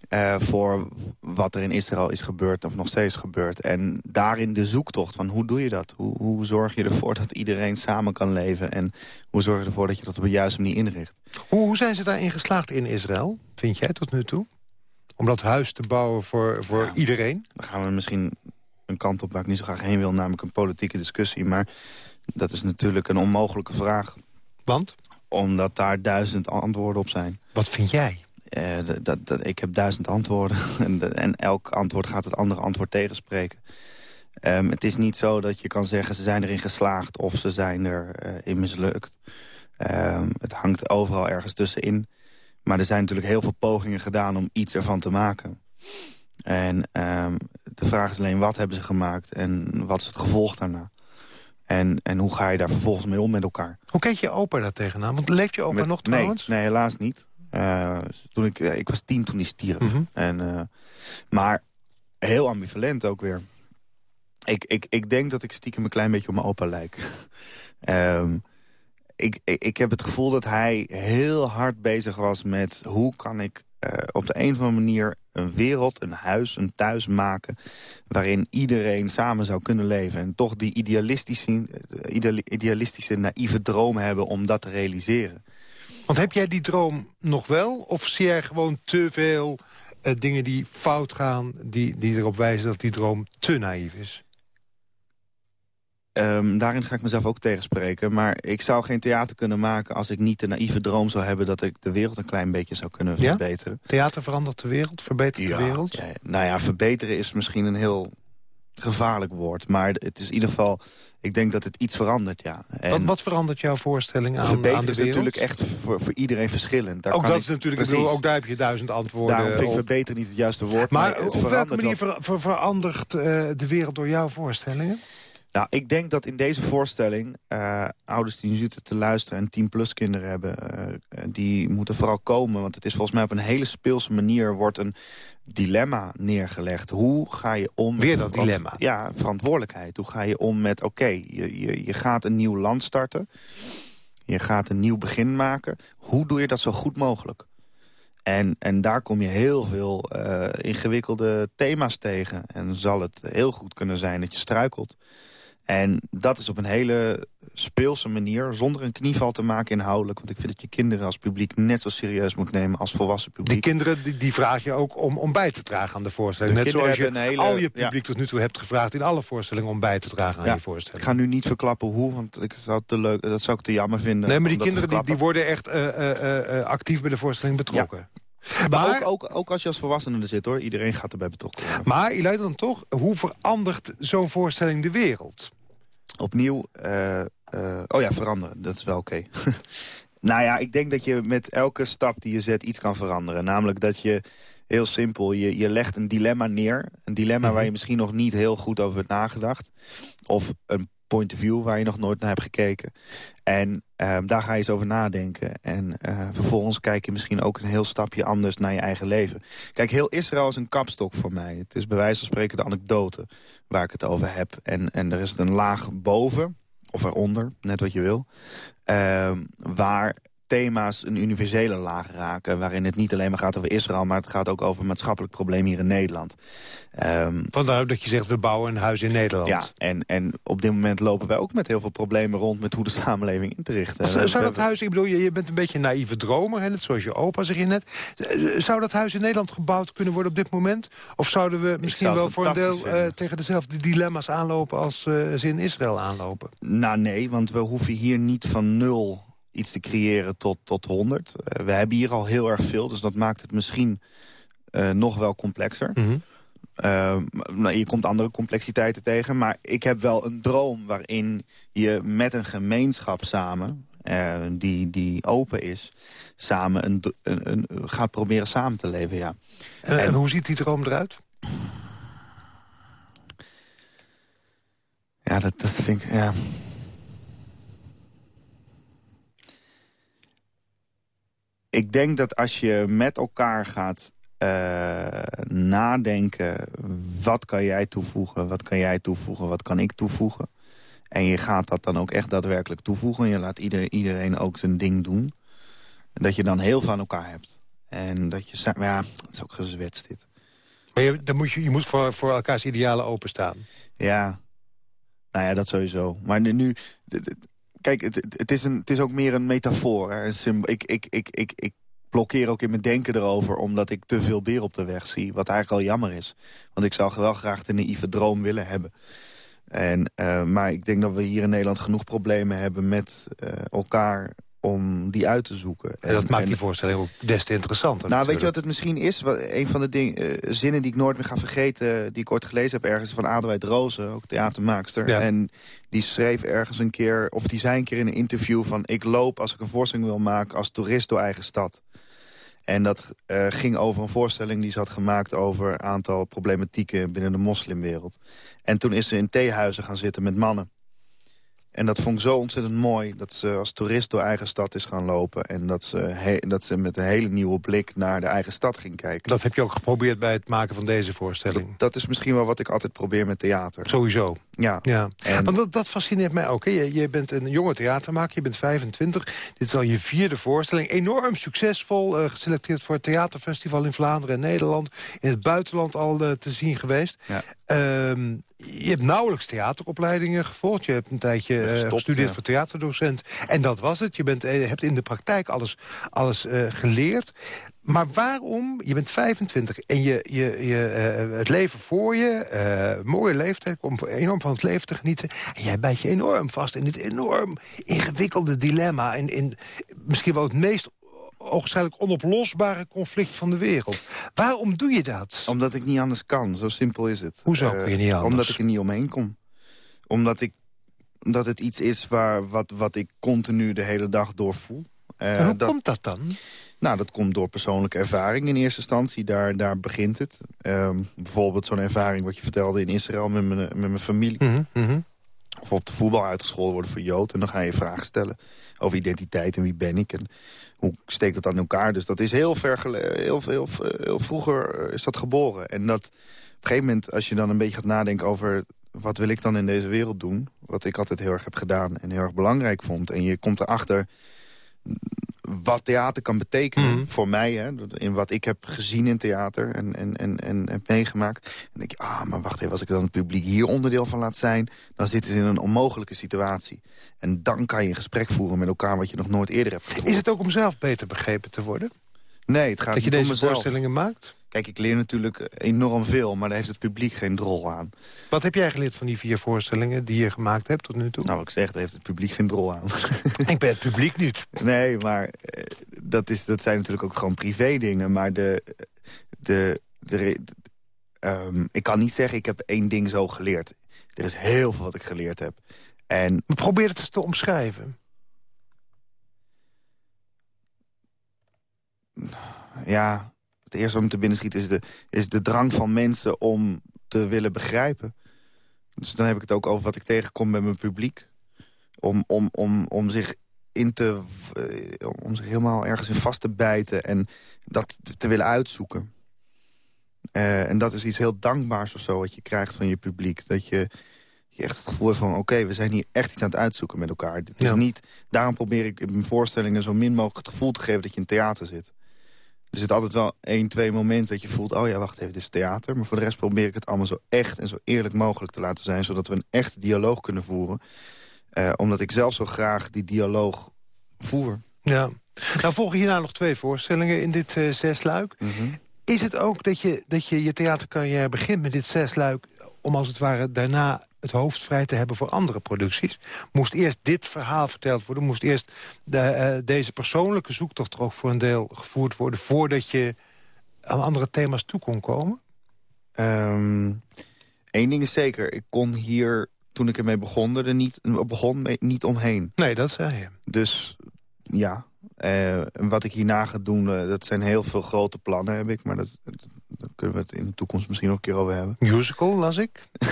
Uh, voor wat er in Israël is gebeurd of nog steeds gebeurt. En daarin de zoektocht van hoe doe je dat? Hoe, hoe zorg je ervoor dat iedereen samen kan leven? En hoe zorg je ervoor dat je dat op de juiste manier inricht? Hoe, hoe zijn ze daarin geslaagd in Israël, vind jij tot nu toe? Om dat huis te bouwen voor, voor iedereen? Dan gaan we misschien een kant op waar ik niet zo graag heen wil... namelijk een politieke discussie. Maar dat is natuurlijk een onmogelijke vraag. Want? Omdat daar duizend antwoorden op zijn. Wat vind jij? Uh, dat, dat, ik heb duizend antwoorden [LAUGHS] en, en, elk antwoord gaat het andere antwoord tegenspreken. Um, het is niet zo dat je kan zeggen ze zijn erin geslaagd of ze zijn erin uh, in mislukt. Um, het hangt overal ergens tussenin. Maar er zijn natuurlijk heel veel pogingen gedaan om iets ervan te maken. En um, de vraag is alleen wat hebben ze gemaakt en wat is het gevolg daarna. En, en hoe ga je daar vervolgens mee om met elkaar? Hoe keek je opa daar tegenaan? Want leeft je opa nog trouwens? Nee, nee, helaas niet. Uh, toen ik, ik was tien toen hij stierf. Mhm. en, uh, maar heel ambivalent ook weer. Ik, ik, ik denk dat ik stiekem een klein beetje op mijn opa lijk. um, [LAUGHS] ik, ik, ik, heb het gevoel dat hij heel hard bezig was met... hoe kan ik uh, op de een of andere manier een wereld, een huis, een thuis maken... waarin iedereen samen zou kunnen leven. En toch die idealistische, idealistische naïeve droom hebben om dat te realiseren. Want heb jij die droom nog wel? Of zie jij gewoon te veel uh, dingen die fout gaan... Die, die erop wijzen dat die droom te naïef is? Um, daarin ga ik mezelf ook tegenspreken. Maar ik zou geen theater kunnen maken als ik niet de naïeve droom zou hebben... dat ik de wereld een klein beetje zou kunnen ja? verbeteren. Theater verandert de wereld, verbetert ja, de wereld? Ja, nou ja, verbeteren is misschien een heel gevaarlijk woord. Maar het is in ieder geval... Ik denk dat het iets verandert, ja. En wat, wat verandert jouw voorstelling aan, de is natuurlijk echt voor, voor iedereen verschillend. Daar ook dat is natuurlijk, ik bedoel, ook daar heb je duizend antwoorden Daarom vind ik verbeteren niet het juiste woord. Maar, maar op welke manier verandert uh, de wereld door jouw voorstellingen? Nou, ik denk dat in deze voorstelling uh, ouders die nu zitten te luisteren... en 10-plus kinderen hebben, uh, die moeten vooral komen. Want het is volgens mij op een hele speelse manier... wordt een dilemma neergelegd. Hoe ga je om... Weer dat dilemma. Ja, verantwoordelijkheid. Hoe ga je om met, oké, je, je, je gaat een nieuw land starten. Je gaat een nieuw begin maken. Hoe doe je dat zo goed mogelijk? En, en daar kom je heel veel uh, ingewikkelde thema's tegen. En zal het heel goed kunnen zijn dat je struikelt. En dat is op een hele speelse manier, zonder een knieval te maken inhoudelijk. Want ik vind dat je kinderen als publiek net zo serieus moet nemen als volwassen publiek. Die kinderen die, die vraag je ook om, om bij te dragen aan de voorstelling. net zoals je hele, al je publiek tot nu toe hebt gevraagd in alle voorstellingen om bij te dragen aan je voorstelling. Ik ga nu niet verklappen hoe, want ik zou te leuk, dat zou ik te jammer vinden. Nee, maar die kinderen die, die worden echt uh, uh, uh, actief bij de voorstelling betrokken. Maar, maar ook, ook, ook, als je als volwassene er zit, hoor. Iedereen gaat erbij betrokken worden. Maar, leidt dan toch, hoe verandert zo'n voorstelling de wereld? Opnieuw, uh, uh, oh ja, veranderen. Dat is wel oké. Okay. [LAUGHS] nou ja, ik denk dat je met elke stap die je zet iets kan veranderen. Namelijk dat je, heel simpel, je, je legt een dilemma neer. Een dilemma waar je misschien nog niet heel goed over hebt nagedacht. Of een point of view waar je nog nooit naar hebt gekeken. En um, daar ga je eens over nadenken. En uh, vervolgens kijk je misschien ook een heel stapje anders naar je eigen leven. Kijk, heel Israël is een kapstok voor mij. Het is bij wijze van spreken de anekdote waar ik het over heb. En, en er is een laag boven, of eronder, net wat je wil... Uh, waar thema's een universele laag raken... waarin het niet alleen maar gaat over Israël... maar het gaat ook over een maatschappelijk probleem hier in Nederland. Um, Vandaar dat je zegt, we bouwen een huis in Nederland. Ja, en, en op dit moment lopen wij ook met heel veel problemen rond... met hoe de [LAUGHS] samenleving in te richten. Zou, zou dat huis, ik bedoel, je, je bent een beetje een naïeve dromer... Hè, net zoals je opa, zeg je net. Zou dat huis in Nederland gebouwd kunnen worden op dit moment? Of zouden we misschien wel voor een deel uh, tegen dezelfde dilemma's aanlopen... als uh, ze in Israël aanlopen? Nou nee, want we hoeven hier niet van nul iets te creëren tot, tot 100. Uh, we hebben hier al heel erg veel, dus dat maakt het misschien uh, nog wel complexer. Mm -hmm. uh, nou, je komt andere complexiteiten tegen, maar ik heb wel een droom... waarin je met een gemeenschap samen, die, die open is... samen een, een, een, gaat proberen samen te leven, ja. En, en hoe ziet die droom eruit? Ja, dat, dat vind ik... Ja. Ik denk dat als je met elkaar gaat uh, nadenken... wat kan jij toevoegen, wat kan jij toevoegen, wat kan ik toevoegen... en je gaat dat dan ook echt daadwerkelijk toevoegen... en je laat ieder, iedereen ook zijn ding doen... dat je dan heel veel aan elkaar hebt. En dat je... Maar ja, het is ook gezwetst dit. Maar je, dan moet je, je moet voor, voor elkaars idealen openstaan. Ja, nou ja, dat sowieso. Maar nu, kijk, het, het, is een, het is ook meer een metafoor. Hè? Een ik, ik, ik, ik, ik blokkeer ook in mijn denken erover... omdat ik te veel beer op de weg zie. Wat eigenlijk al jammer is. Want ik zou wel graag de naïeve droom willen hebben. En, uh, maar ik denk dat we hier in Nederland genoeg problemen hebben... met uh, elkaar om die uit te zoeken. En dat maakt en, die voorstelling ook des te interessanter. Nou, weet je wat het misschien is? Wat, een van de ding, uh, zinnen die ik nooit meer ga vergeten... die ik ooit gelezen heb ergens van Adelheid Rozen, ook theatermaakster. Ja. En die schreef ergens een keer, of die zei een keer in een interview... van ik loop als ik een voorstelling wil maken als toerist door eigen stad. En dat uh, ging over een voorstelling die ze had gemaakt... over een aantal problematieken binnen de moslimwereld. En toen is ze in theehuizen gaan zitten met mannen. En dat vond ik zo ontzettend mooi. Dat ze als toerist door eigen stad is gaan lopen. En dat ze, he, dat ze met een hele nieuwe blik naar de eigen stad ging kijken. Dat heb je ook geprobeerd bij het maken van deze voorstelling. Dat, dat is misschien wel wat ik altijd probeer met theater. Sowieso. Ja. ja. En... Want dat, dat fascineert mij ook. Je, je bent een jonge theatermaker, je bent 25. Dit is al je vierde voorstelling. Enorm succesvol, uh, geselecteerd voor het theaterfestival in Vlaanderen en Nederland. In het buitenland al uh, te zien geweest. Ja. Um, je hebt nauwelijks theateropleidingen gevolgd. Je hebt een tijdje uh, Gestopt, gestudeerd ja. voor theaterdocent. En dat was het. Je bent, hebt in de praktijk alles, alles geleerd. Maar waarom, je bent 25 en je, je, je, het leven voor je, mooie leeftijd, om enorm van het leven te genieten. En jij bijt je enorm vast in dit enorm ingewikkelde dilemma. En in misschien wel het meest ogenschijnlijk onoplosbare conflict van de wereld. Waarom doe je dat? Omdat ik niet anders kan, zo simpel is het. Hoezo kun je niet anders? Omdat ik er niet omheen kom. Omdat, ik, omdat het iets is waar, wat, wat ik continu de hele dag doorvoel. Uh, hoe komt dat dan? Nou, dat komt door persoonlijke ervaring in eerste instantie. Daar, daar begint het. Ehm, bijvoorbeeld zo'n ervaring wat je vertelde in Israël met mijn, met mijn familie. Mm -hmm. Of op de voetbal uitgescholden worden voor Jood. En dan ga je vragen stellen over identiteit en wie ben ik. En hoe steekt dat aan elkaar. Dus dat is heel ver heel, heel, heel vroeger is dat geboren. En dat op een gegeven moment, als je dan een beetje gaat nadenken over... wat wil ik dan in deze wereld doen? Wat ik altijd heel erg heb gedaan en heel erg belangrijk vond. En je komt erachter wat theater kan betekenen Mhm. voor mij. Hè, in wat ik heb gezien in theater en, en, en, en heb meegemaakt. En dan denk je, ah, maar wacht even, als ik dan het publiek hier onderdeel van laat zijn... dan zitten ze in een onmogelijke situatie. En dan kan je een gesprek voeren met elkaar wat je nog nooit eerder hebt gevoerd. Is het ook om zelf beter begrepen te worden? Nee, het gaat Dat je niet om deze mezelf. voorstellingen maakt? Kijk, ik leer natuurlijk enorm veel, maar daar heeft het publiek geen drol aan. Wat heb jij geleerd van die vier voorstellingen die je gemaakt hebt tot nu toe? Nou, wat ik zeg, daar heeft het publiek geen drol aan. [LAUGHS] Ik ben het publiek niet. Nee, maar eh, dat, is, dat zijn natuurlijk ook gewoon privé dingen. Maar de, de, de, re- ehm, ik kan niet zeggen, ik heb één ding zo geleerd. Er is heel veel wat ik geleerd heb. En Maar probeer het eens te omschrijven. ja, het eerste wat me te binnen schiet is de, is de drang van mensen om te willen begrijpen. Dus dan heb ik het ook over wat ik tegenkom met mijn publiek. Om, om, om, om zich in te, eh, om zich helemaal ergens in vast te bijten en dat te- willen uitzoeken. Eh, en dat is iets heel dankbaars of zo wat je krijgt van je publiek. Dat je, je echt het gevoel hebt van... oké, we zijn hier echt iets aan het uitzoeken met elkaar. Dit is Ja. niet, daarom probeer ik in mijn voorstellingen zo min mogelijk het gevoel te geven... dat je in theater zit. Er zit altijd wel één, twee momenten dat je voelt... oh ja, wacht even, dit is theater. Maar voor de rest probeer ik het allemaal zo echt en zo eerlijk mogelijk te laten zijn... zodat we een echte dialoog kunnen voeren. Eh, omdat ik zelf zo graag die dialoog voer. Ja. Nou volgen hierna nog twee voorstellingen in dit eh zesluik. Is het ook dat je, dat je je theatercarrière begint met dit zesluik... om als het ware daarna het hoofd vrij te hebben voor andere producties? Moest eerst dit verhaal verteld worden? Moest eerst de, eh, deze persoonlijke zoektocht er ook voor een deel gevoerd worden... voordat je aan andere thema's toe kon komen? Eén Ehm, ding is zeker, ik kon hier toen ik ermee begon, er niet, begon mee, niet omheen. Nee, dat zei je. Dus ja, en wat ik hierna ga doen, eh, dat zijn heel veel grote plannen heb ik. Maar dat, daar kunnen we het in de toekomst misschien nog een keer over hebben. Musical, las ik. [LAUGHS]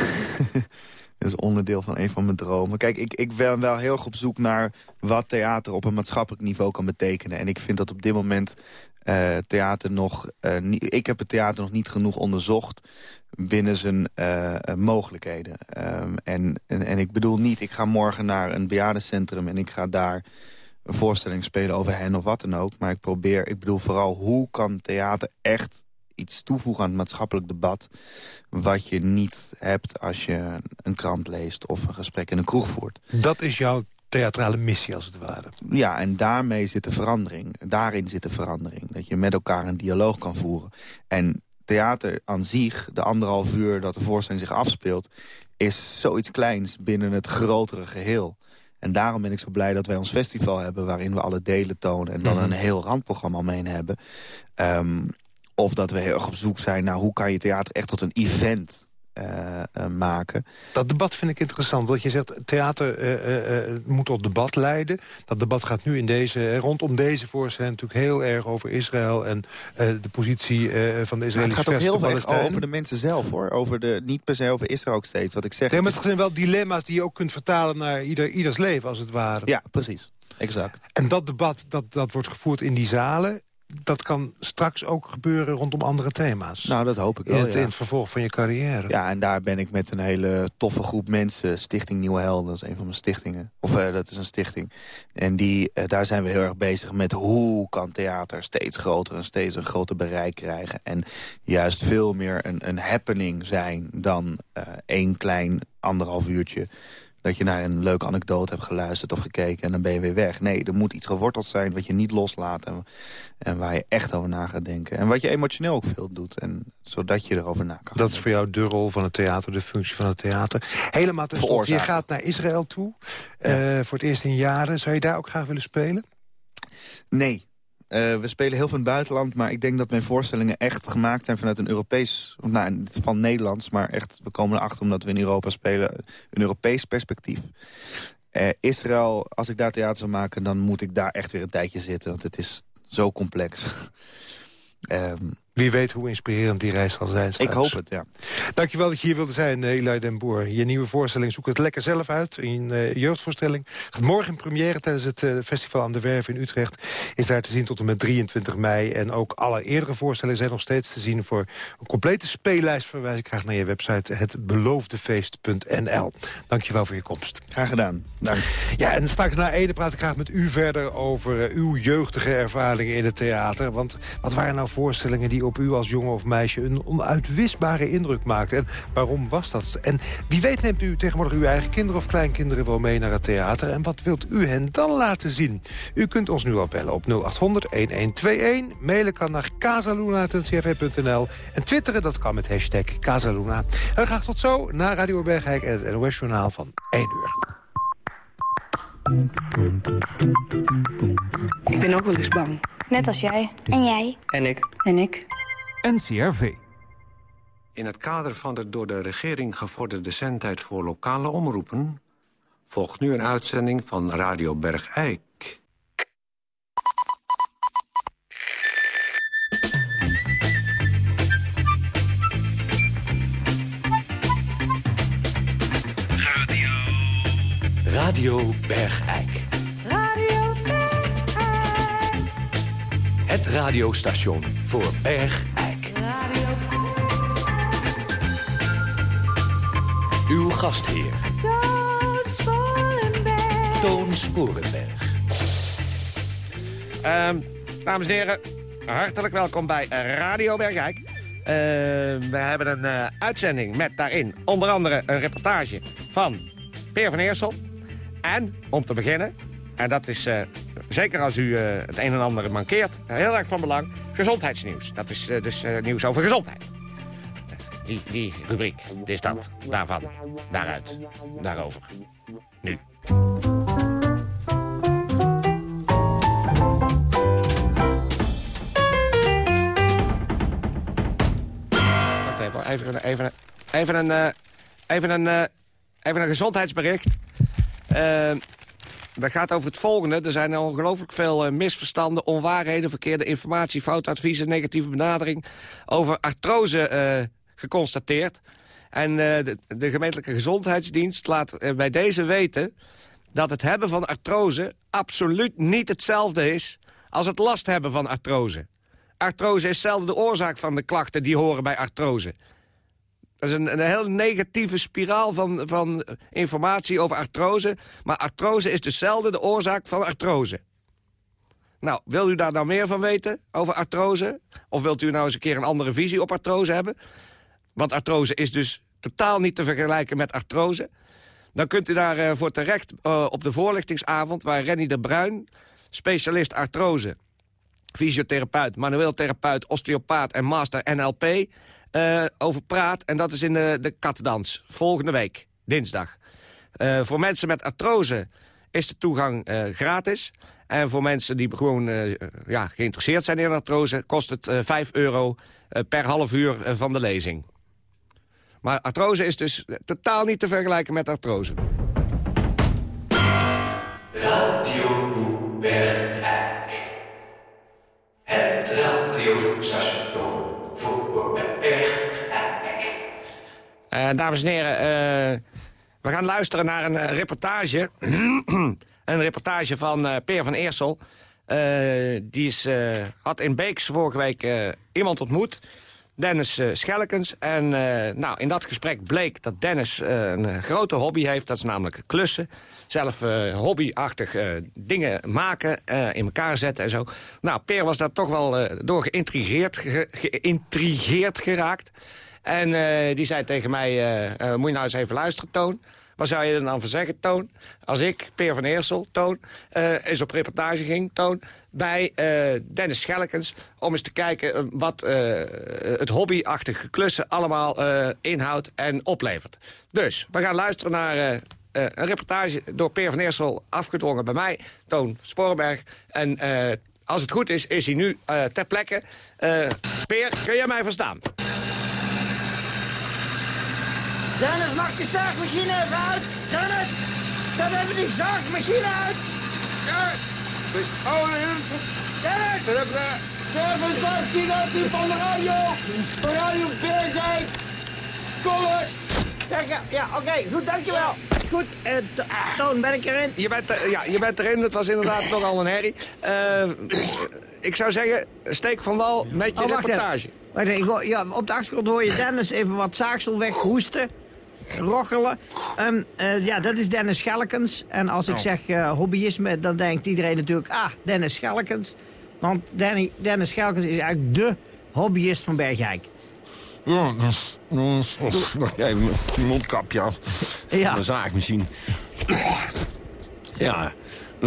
Dat is onderdeel van een van mijn dromen. Kijk, ik, ik ben wel heel erg op zoek naar wat theater op een maatschappelijk niveau kan betekenen. En ik vind dat op dit moment eh, theater nog... eh, niet, ik heb het theater nog niet genoeg onderzocht binnen zijn eh, mogelijkheden. Ehm, en, en, ik bedoel niet, ik ga morgen naar een bejaardencentrum... en ik ga daar een voorstelling spelen over hen of wat dan ook. Maar ik probeer, ik bedoel vooral, hoe kan theater echt iets toevoegen aan het maatschappelijk debat... wat je niet hebt als je een krant leest of een gesprek in een kroeg voert. Dat is jouw theatrale missie, als het ware. Ja, en daarmee zit de verandering. Daarin zit de verandering. Dat je met elkaar een dialoog kan voeren. En theater aan zich, de anderhalf uur dat de voorstelling zich afspeelt... is zoiets kleins binnen het grotere geheel. En daarom ben ik zo blij dat wij ons festival hebben... waarin we alle delen tonen en dan Mhm. een heel randprogramma omheen hebben. Ehm, of dat we heel erg op zoek zijn naar hoe kan je theater echt tot een event eh, maken. Dat debat vind ik interessant. Want je zegt, theater eh, moet tot debat leiden. Dat debat gaat nu in deze, rondom deze voorstelling natuurlijk heel erg over Israël... en de positie van de Maar het Israëlische gaat ook heel erg Palestijnen. over de mensen zelf, hoor. Over de, niet per se over Israël ook steeds, wat ik zeg. Nee, maar het zijn wel dilemma's die je ook kunt vertalen naar ieder, ieders leven, als het ware. Ja, precies. Exact. En dat debat, dat, dat wordt gevoerd in die zalen... dat kan straks ook gebeuren rondom andere thema's. Nou, dat hoop ik in, wel, het, ja. in het vervolg van je carrière. Ja, en daar ben ik met een hele toffe groep mensen... Stichting Nieuwe Helden, dat is een van mijn stichtingen. Of eh, dat is een stichting. En die, eh, daar zijn we heel erg bezig met... hoe kan theater steeds groter en steeds een groter bereik krijgen. En juist veel meer een, een happening zijn... dan eh, één klein anderhalf uurtje... dat je naar een leuke anekdote hebt geluisterd of gekeken... en dan ben je weer weg. Nee, er moet iets geworteld zijn wat je niet loslaat... en, en waar je echt over na gaat denken. En wat je emotioneel ook veel doet. En zodat je erover na kan Dat is voor jou de rol van het theater, de functie van het theater. Helemaal ten slotte, je gaat naar Israël toe. eh, voor het eerst in jaren. Zou je daar ook graag willen spelen? Nee. We spelen heel veel in het buitenland, maar ik denk dat mijn voorstellingen echt gemaakt zijn vanuit een Europees, nou, van Nederlands, maar echt, we komen erachter omdat we in Europa spelen, een Europees perspectief. Israël, als ik daar theater zou maken, dan moet ik daar echt weer een tijdje zitten, want het is zo complex. um, [LAUGHS] Wie weet hoe inspirerend die reis zal zijn straks. Ik hoop het, ja. Dankjewel dat je hier wilde zijn, eh, Eli den Boer. Je nieuwe voorstelling, zoek het lekker zelf uit. Een uh, jeugdvoorstelling. Gaat morgen in première tijdens het uh, Festival aan de Werf in Utrecht. Is daar te zien tot en met 23 mei. En ook alle eerdere voorstellingen zijn nog steeds te zien. Voor een complete speellijst verwijs ik graag naar je website... hetbeloofdefeest.nl. Dankjewel voor je komst. Graag gedaan. Dank. Ja, en straks na Ede praat ik graag met u verder... over uw jeugdige ervaringen in het theater. Want wat waren nou voorstellingen die op u als jongen of meisje een onuitwisbare indruk maakte. En waarom was dat? En wie weet neemt u tegenwoordig uw eigen kinderen of kleinkinderen wel mee naar het theater. En wat wilt u hen dan laten zien? U kunt ons nu al bellen op 0800-1121. Mailen kan naar casaluna.ncrv.nl. En twitteren, dat kan met hashtag Casaluna. En graag tot zo naar Radio Bergijk en het NOS Journaal van 1 uur. Ik ben ook wel eens bang. Net als jij. En jij. En ik. En ik. NCRV. In het kader van de door de regering gevorderde zendtijd voor lokale omroepen... volgt nu een uitzending van Radio Bergijk. Radio. Radio Bergijk. Het radiostation voor Bergijk. Uw gastheer. Toon Sporenberg. Toon Sporenberg. Uh, dames en heren, hartelijk welkom bij Radio Bergijk. Uh, we hebben een uh, uitzending met daarin onder andere een reportage van Peer van Eersel. En, om te beginnen, en dat is uh, zeker als u uh, het een en ander mankeert, heel erg van belang, gezondheidsnieuws. Dat is uh, dus nieuws over gezondheid. Die, die rubriek, dit is dat, daarvan, daaruit, daarover. Nu. Wacht even, even, even, even een, even een, even een gezondheidsbericht. Uh, dat gaat over het volgende. Er zijn ongelooflijk veel uh, misverstanden, onwaarheden, verkeerde informatie, foutadviezen, negatieve benadering over artrose uh, geconstateerd. En uh, de, de, gemeentelijke gezondheidsdienst laat bij deze weten dat het hebben van artrose absoluut niet hetzelfde is als het last hebben van artrose. Artrose is zelden de oorzaak van de klachten die horen bij artrose. Dat is een, een heel negatieve spiraal van, van informatie over artrose. Maar artrose is dus zelden de oorzaak van artrose. Nou, wil u daar nou meer van weten over artrose? Of wilt u nou eens een keer een andere visie op artrose hebben? Want artrose is dus totaal niet te vergelijken met artrose. Dan kunt u daarvoor uh, voor terecht uh, op de voorlichtingsavond... waar Renny de Bruin, specialist artrose... fysiotherapeut, manueel therapeut, osteopaat en master NLP... Uh, over praat. En dat is in de, de katdans. Volgende week, dinsdag. Uh, voor mensen met artrose is de toegang uh, gratis. En voor mensen die gewoon ja, geïnteresseerd zijn in artrose... kost het 5 euro per half uur van de lezing. Maar artrose is dus totaal niet te vergelijken met artrose. Radio. Het radiostation dames en heren, uh, we gaan luisteren naar een uh, reportage. [CLEARS THROAT] een reportage van Peer van Eersel. die is, had in Beeks vorige week iemand ontmoet. Dennis Schellekens. En nou, in dat gesprek bleek dat Dennis een grote hobby heeft. Dat is namelijk klussen. Zelf hobbyachtig dingen maken, in elkaar zetten en zo. Nou, Peer was daar toch wel door geïntrigeerd, ge geïntrigeerd geraakt. En die zei tegen mij, moet je nou eens even luisteren, Toon. Wat zou je er dan van zeggen, Toon? Als ik, Peer van Eersel, Toon, eens op reportage ging, Toon... bij Dennis Schelkens, om eens te kijken wat het hobbyachtige klussen allemaal inhoudt en oplevert. Dus, we gaan luisteren naar een reportage door Peer van Eersel... afgedwongen bij mij, Toon Sporenberg. En als het goed is, is hij nu eh, ter plekke. Eh, Peer, kun jij mij verstaan? Dennis, mag de zaagmachine even uit? Dennis, dan hebben we die zaagmachine uit. Ja. Oh, Dennis, Dennis, zaagmachine uit die van de radio. Van Radio Bergijk. Kom er. Kijk, ja, ja oké, goed, dankjewel. Goed, eh, to- Toon, ben ik erin? Je bent, er- ja, je bent erin. Het was inderdaad nogal een herrie. Eh, ik zou zeggen, steek van wal met je Oh, reportage. even. Wacht even, ik ja, op de achtergrond hoor je Dennis even wat zaagsel weghoesten. Rochelen. Ehm, eh, ja, dat is Dennis Schelkens. En als Oh. ik zeg eh, hobbyisme, dan denkt iedereen natuurlijk... Ah, Dennis Schelkens. Want Danny, Dennis Schelkens is eigenlijk de hobbyist van Bergijk. Ja, dus, dus, wacht [LAUGHS] even, mijn mondkapje af. Ja. Een zaagmachine. Ja,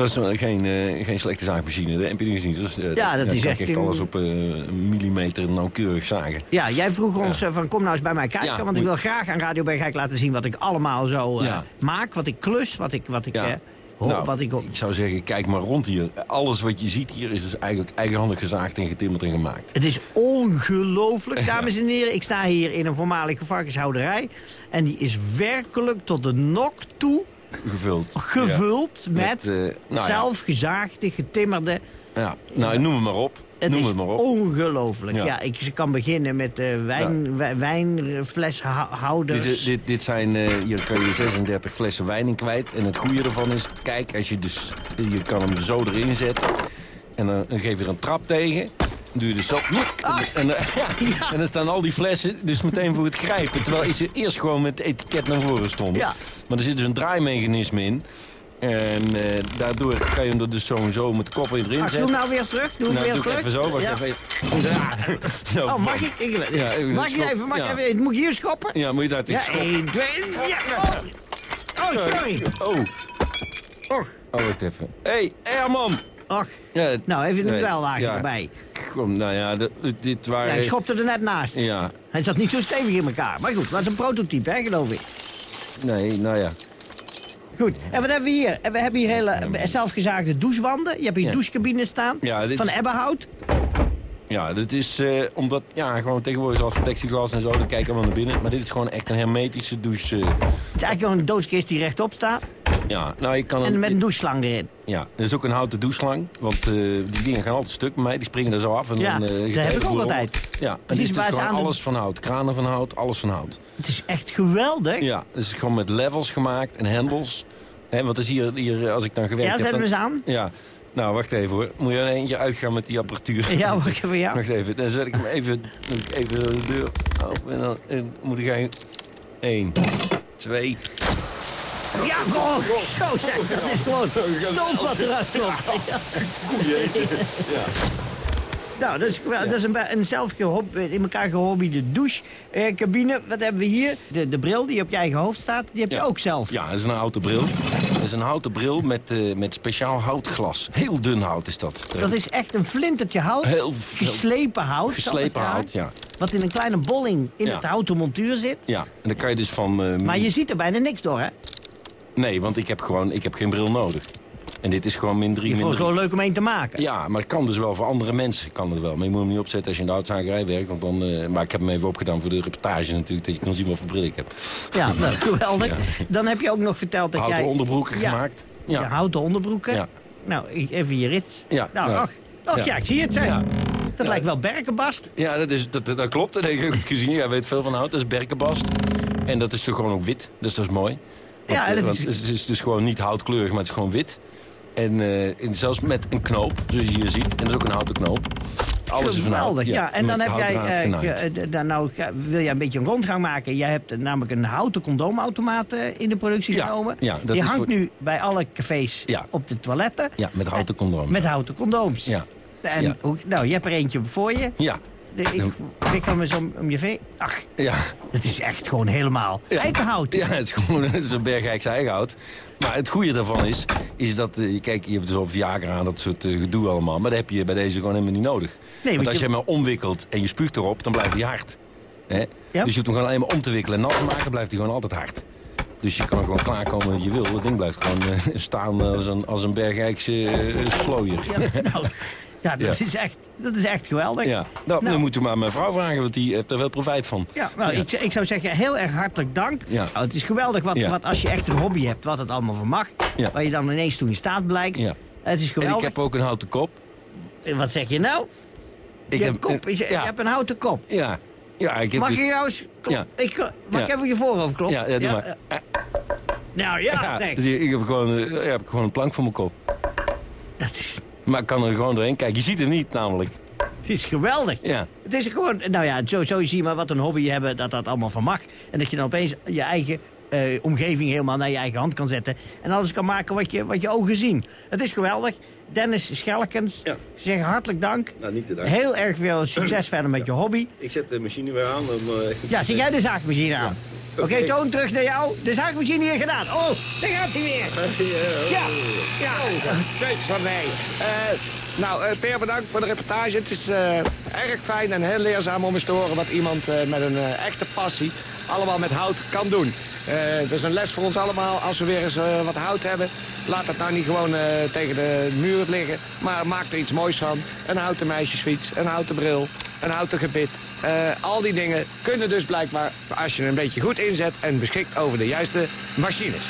dat is wel geen, eh, geen slechte zaagmachine. Dat heb je niet. Dus, eh, Ja, dat is echt alles op eh, een millimeter nauwkeurig zagen. Ja, jij vroeg ons eh, van kom nou eens bij mij kijken. Want ik wil graag aan Radio Bergijk laten zien wat ik allemaal zo eh, maak. Wat ik klus, wat ik, wat ik, Ja. eh, ho- Nou, wat ik. Ik zou zeggen, kijk maar rond hier. Alles wat je ziet hier is dus eigenlijk eigenhandig gezaagd en getimmerd en gemaakt. Het is ongelooflijk, [LAUGHS] dames en heren. Ik sta hier in een voormalige varkenshouderij. En die is werkelijk tot de nok toe Gevuld. gevuld met, Met, eh, nou zelfgezaagde, getimmerde... Ja, nou noem het maar op. Het noem is het maar op. ongelooflijk. Ja. Ja. ik kan beginnen met uh, wijn, wij- wijnfleshouders. Dit, dit, dit zijn, eh, hier kun je 36 flessen wijn in kwijt. En het goede ervan is, kijk, als je dus, je kan hem zo erin zetten. En dan, dan geef je er een trap tegen. Doe dus zo. En, eh, [LAUGHS] ja, en dan staan al die flessen dus meteen voor het grijpen. Terwijl ze eerst gewoon met het etiket naar voren stonden. Ja. Maar er zit dus een draaimechanisme in. En eh, daardoor kan je hem er dus zo, zo met de kop erin Ach, doe zetten. hem nou weer terug. Doe hem Nou, weer doe terug. even zo, wacht Ja. even. Zo, Oh, mag ik? ik Ja, even mag ik even? Mag ik ja. even? Moet ik hier schoppen? Ja, moet je daar tegen schoppen. één, twee, ja. Oh, oh sorry. Oh. Och. Oh, wacht even. Hé, hey, Herman! Och. Ja, Nou, even een nee, ja. erbij. Kom, nou ja, dit, dit waren... Ja, ik schopte er net naast. Ja, Hij zat niet zo stevig in elkaar. Maar goed, dat is een prototype, hè, geloof ik. nee, nou ja. Goed, en wat hebben we hier? En We hebben hier hele zelfgezaagde douchewanden. Je hebt hier douchecabines staan. Ja, dit van ebbenhout. Ja, dit is eh, omdat, ja, gewoon tegenwoordig zoals plexiglas en zo, dan kijken we naar binnen. Maar dit is gewoon echt een hermetische douche. eh, Het is eigenlijk gewoon een doodskist die rechtop staat. Ja, nou, ik kan En met een doucheslang erin. Ja, er is ook een houten doucheslang. Want eh, die dingen gaan altijd stuk bij mij. Die springen er zo af. En Ja, dan, eh, dat heb ik ook altijd. Ja, en dit is dus waar ze gewoon de- alles van hout. Kranen van hout, alles van hout. Het is echt geweldig. Ja, het is gewoon met levels gemaakt en hendels. Hè, want is hier, hier, als ik dan gewerkt Ja, heb... zet hem dan- eens aan. Ja, nou, wacht even hoor. Moet je er eentje uitgaan met die apparatuur? Ja, wacht even, ja. [LAUGHS] Wacht even, dan zet ik hem even, ik even de deur open en dan en moet ik gaan... Eén, twee... Ja, oh, zo zeg. Dat is gewoon stoom wat eruit komt. Ja. Nou, dat is, dat is een, een zelf gehob, in elkaar gehobbyde douchecabine. Wat hebben we hier? De, de bril die op je eigen hoofd staat, die heb je Ja. ook zelf. Ja, dat is een houten bril. Dat is een houten bril met, eh, met speciaal houtglas. Heel dun hout is dat. Dat is echt een flintertje hout. Heel- geslepen hout. Geslepen hout, ja. Wat in een kleine bolling in Ja. het houten montuur zit. Ja, en dan kan je dus van... eh, Maar je ziet er bijna niks door, hè? Nee, want ik heb gewoon ik heb geen bril nodig. En dit is gewoon min 3, Je min vond het 3. gewoon leuk om één te maken. Ja, maar het kan dus wel voor andere mensen. Kan het wel. Maar je moet hem niet opzetten als je in de houtzagerij werkt. Want dan, eh, maar ik heb hem even opgedaan voor de reportage natuurlijk. Dat je kan zien wat voor bril ik heb. Ja, [LAUGHS] nou, geweldig. Ja. Dan heb je ook nog verteld dat Houten jij... onderbroeken Ja. gemaakt. Ja. Houten onderbroeken. Ja. Nou, ik- even je rits. Ja, Nou, ja. ach, ach ja. Ik zie het. Ja. Dat lijkt wel berkenbast. Ja, dat, is, dat, dat klopt. Dat heb ik ook gezien. Jij weet veel van hout. Dat is berkenbast. En dat is toch gewoon ook wit. Dus dat is mooi. Ja, eh, want is- het is dus gewoon niet houtkleurig, maar het is gewoon wit. En, eh, en zelfs met een knoop, zoals je hier ziet. En dat is ook een houten knoop. Alles is van hout. Geweldig, ja. En dan heb jij, eh, eh, dan nou, wil jij een beetje een rondgang maken. Jij hebt eh, namelijk een houten condoomautomaat eh, in de productie Ja, genomen. ja, dat Die is hangt voor- nu bij alle cafés Ja. op de toiletten. Ja, met houten condooms. Met houten condooms. Ja. En, Ja. hoe- nou, je hebt er eentje voor je. Ja, ik wikkel hem eens om, om je vee. Ach, ja. het is echt gewoon helemaal Ja. eikenhout. Ja, het is gewoon het is een bergrijks eikenhout. Maar het goede daarvan is, is dat, eh, kijk, je hebt dus op Viagra aan dat soort eh, gedoe allemaal. Maar dat heb je bij deze gewoon helemaal niet nodig. want want als je- hem omwikkelt en je spuugt erop, dan blijft hij hard. Hè? Ja. Dus je hoeft hem gewoon alleen maar om te wikkelen en nat te maken, blijft hij gewoon altijd hard. Dus je kan gewoon klaarkomen wat je wil. Dat ding blijft gewoon eh, staan als een, als een slooier. Ja, nou, [LAUGHS] Ja, dat, Ja. Is, echt, dat is echt geweldig. Ja, nou, dan moeten we maar mijn vrouw vragen, want die heeft er wel profijt van. Ja, nou, Ik, ik zou zeggen, heel erg hartelijk dank. Ja. Nou, het is geweldig wat, wat als je echt een hobby hebt, wat het allemaal voor mag. Ja. Waar je dan ineens toe in staat blijkt. Ja. Het is En geweldig. ik heb ook een houten kop. Wat zeg je nou? Ik je, heb, kop, je, je ja, hebt een houten kop. ja, ja, ik heb Mag dus- je nou eens... Ja. Ik, mag ik even je voorhoofd kloppen? Ja, ja, doe maar. eh, Nou ja, zeg. dus ik heb gewoon, eh, ik heb gewoon een plank voor mijn kop. Dat is, Maar ik kan er gewoon doorheen kijken. Je ziet het niet namelijk. het is geweldig. Ja. Het is gewoon, nou ja, zo, zo zie je maar wat een hobby je hebben, dat dat allemaal van mag. En dat je dan opeens je eigen eh, omgeving helemaal naar je eigen hand kan zetten. En alles kan maken wat je, wat je ogen zien. Het is geweldig. Dennis Schelkens, Ja. ze zeggen hartelijk dank. Nou, niet te dank. Heel erg veel succes [CLEARS THROAT] verder met je hobby. Ik zet de machine weer aan. Dan, eh, Ja, zet jij de zaakmachine aan? Oké, Toon, terug naar jou. De zaakmachine hier gedaan. Oh, daar gaat hij weer. Ja, ja. Steeds van mij. Eh, nou, eh Peer, bedankt voor de reportage. Het is eh, erg fijn en heel leerzaam om eens te horen... wat iemand eh, met een eh, echte passie allemaal met hout kan doen. Eh dat is een les voor ons allemaal. Als we weer eens eh, wat hout hebben... laat het nou niet gewoon eh, tegen de muur liggen... maar maak er iets moois van. Een houten meisjesfiets, een houten bril, een houten gebit... Eh, al die dingen kunnen dus blijkbaar, als je een beetje goed inzet... en beschikt over de juiste machines.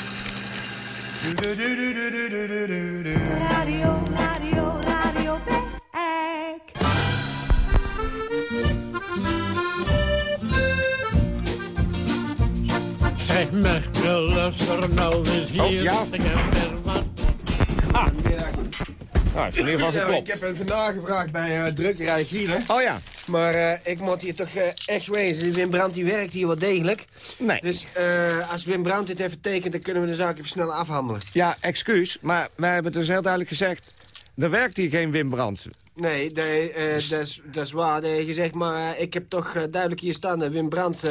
Radio, radio Zeg luister nou eens hier. Oh, ja? Ik heb er wat. Nou, is in ieder geval Ja, ik heb hem vandaag gevraagd bij eh drukkerij Gielen. Oh ja. Maar eh, ik moet hier toch eh, echt wezen. Wim Brandt die werkt hier wel degelijk. Nee. Dus eh, als Wim Brandt dit even tekent, dan kunnen we de zaak even snel afhandelen. Ja, excuus, maar wij hebben dus heel duidelijk gezegd... er werkt hier geen Wim Brandt. Nee, eh, dat is- dat waar. Nee, gezegd, maar ik heb toch duidelijk hier staan dat Wim Brandt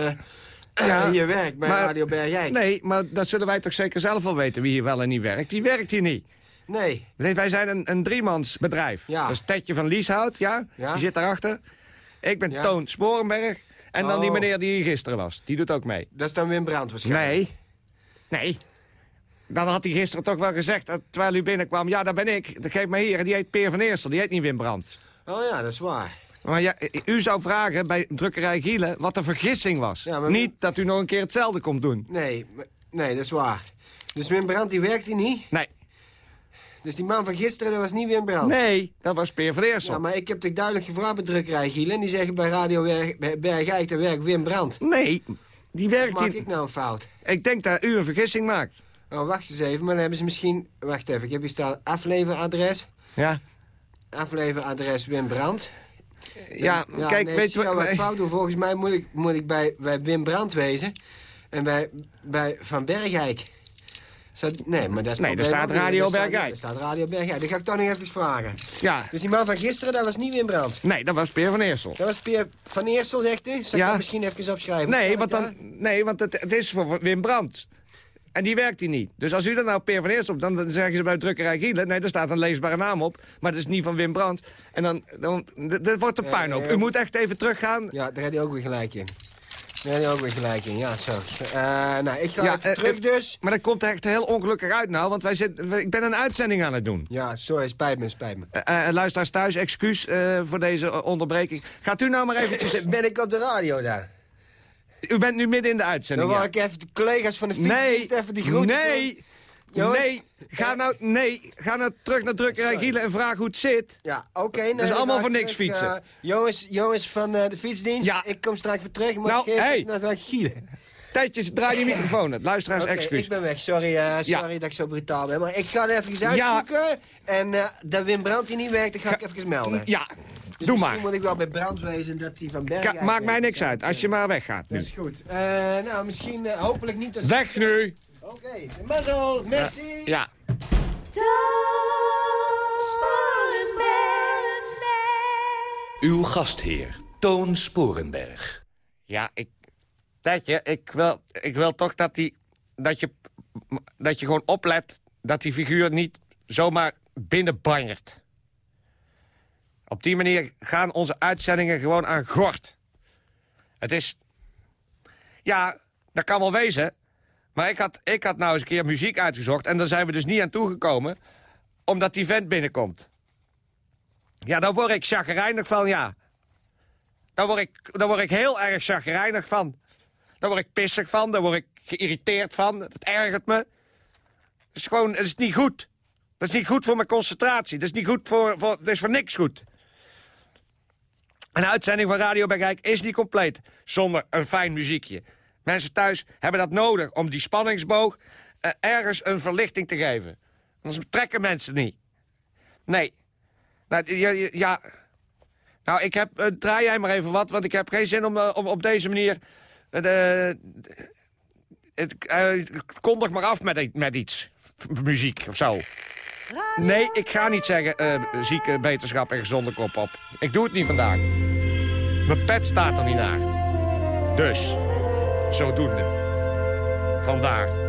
Ja, [CLEARS THROAT] hier werkt bij maar- Radio Bergijk. Nee, maar dat zullen wij toch zeker zelf wel weten wie hier wel en niet werkt. Die werkt hier niet. Nee. Wij zijn een, een driemansbedrijf. Ja. Dat is Tetje van Lieshout, ja? Ja. Die zit daarachter. Ik ben Ja. Toon Sporenberg. En dan die Oh. meneer die hier gisteren was. Die doet ook mee. Dat is dan Wim Brandt waarschijnlijk. Nee. Nee. Dan had hij gisteren toch wel gezegd, dat, terwijl u binnenkwam... ja, daar ben ik. Dat geeft mij hier. Die heet Peer van Eersel. Die heet niet Wim Brandt. Oh ja, dat is waar. Maar ja, u zou vragen bij drukkerij Gielen wat de vergissing was. Ja, maar- Niet dat u nog een keer hetzelfde komt doen. Nee, nee, dat is waar. Dus Wim Brandt die werkt hier niet. Nee. Dus die man van gisteren, dat was niet Wim Brandt. Nee, dat was Peer van Eersel. Ja, maar ik heb toch duidelijk gevraagd bij drukkerij Gielen. En die zeggen bij Radio Berg- Bergijk, daar werkt Wim Brandt. Nee, die werkt Maak hier... ik nou een fout? Ik denk dat u een vergissing maakt. Oh, wacht eens even, maar dan hebben ze misschien... Wacht even, ik heb hier staan afleveradres. Ja, Afleveradres Wim Brandt. Ja, kijk, nee, weet je wat ik fout doe? Volgens mij moet ik, moet ik bij, bij Wim Brandt wezen. En bij, bij Van Bergijk. Nee, maar dat is Nee, probleem staat. Radio Er Bergijk. Er staat Radio Bergijk. Dat ga ik toch nog even vragen. Ja, Dus die man van gisteren, dat was niet Wim Brandt. nee, dat was Peer van Eersel. Dat was Peer van Eersel, zegt u? Zal ik Ja. dat misschien even opschrijven? Nee, want, dan, nee, want het, het is voor Wim Brandt. En die werkt hier niet. Dus als u er nou Peer van Eersel op, dan dan zeggen ze bij drukkerij Gielen... nee, er staat een leesbare naam op, maar dat is niet van Wim Brandt. En dan, dan dat wordt een puinhoop. ja. U moet echt even teruggaan. Ja, daar had hij ook weer gelijk in. Daar had hij ook weer gelijk in, ja, zo. Eh, nou, ik ga Ja, even eh, terug eh, dus. Maar dat komt echt heel ongelukkig uit nou, want wij zitten, ik ben een uitzending aan het doen. Ja, sorry, spijt me, spijt me. Eh, eh, luisteraars thuis, excuus eh, voor deze eh, onderbreking. Gaat u nou maar eventjes... [LAUGHS] Ben ik op de radio daar? U bent nu midden in de uitzending, Dan ik even de collega's van de Nee, fietsdienst even die groeten nee. Jongens? nee, ga nou, nee, ga nou terug naar drukkerij. Vraag en vraag hoe het zit. Ja, oké. nee, Dat is allemaal voor ik niks fietsen. eh, jongens, jongens van eh, de fietsdienst, Ja. ik kom straks weer terug. Maar Nou, hey. naar naar Gielen. Tijdjes, draai die microfoon uit. Luisteraars, Oké, excuus. ik ben weg. Sorry, eh, sorry Ja. dat ik zo brutaal ben. Maar ik ga het even Ja. uitzoeken. En eh dat Wim Brandt hier niet werkt, dat ga ik even melden. Ja, Dus doe misschien maar. moet ik wel bij Brand wezen dat hij van Ka- Bergijk maakt mij niks uit, als je maar weggaat nu. Dat is goed. Eh, nou, misschien, hopelijk niet. als- Weg nu! Oké, mazzel, merci. Ja. Uw gastheer, Toon Sporenberg. Ja, ik... Ik wil, ik wil toch dat, die, dat, je, dat je gewoon oplet dat die figuur niet zomaar binnenbanjert. Op die manier gaan onze uitzendingen gewoon aan gort. Het is... Ja, dat kan wel wezen. Maar ik had, ik had nou eens een keer muziek uitgezocht... en daar zijn we dus niet aan toegekomen... omdat die vent binnenkomt. Ja, daar word ik chagrijnig van, ja. Daar word ik, daar word ik heel erg chagrijnig van. Daar word ik pissig van, daar word ik geïrriteerd van. Dat ergert me. Dat is gewoon, het is niet goed. Dat is niet goed voor mijn concentratie. Dat is niet goed voor, voor, dat is voor niks goed. Een uitzending van Radio Bergijk is niet compleet zonder een fijn muziekje. Mensen thuis hebben dat nodig om die spanningsboog eh, ergens een verlichting te geven. Anders trekken mensen niet. Nee. Nou, ja, ja, ja. nou ik heb, eh, draai jij maar even wat, want ik heb geen zin om, eh, om op deze manier... eh, het, eh, kondig maar af met, met iets. Muziek of zo. Nee, ik ga niet zeggen eh, zieke beterschap en gezonde kop op. Ik doe het niet vandaag. Mijn pet staat er niet naar. Dus, zodoende. Vandaar.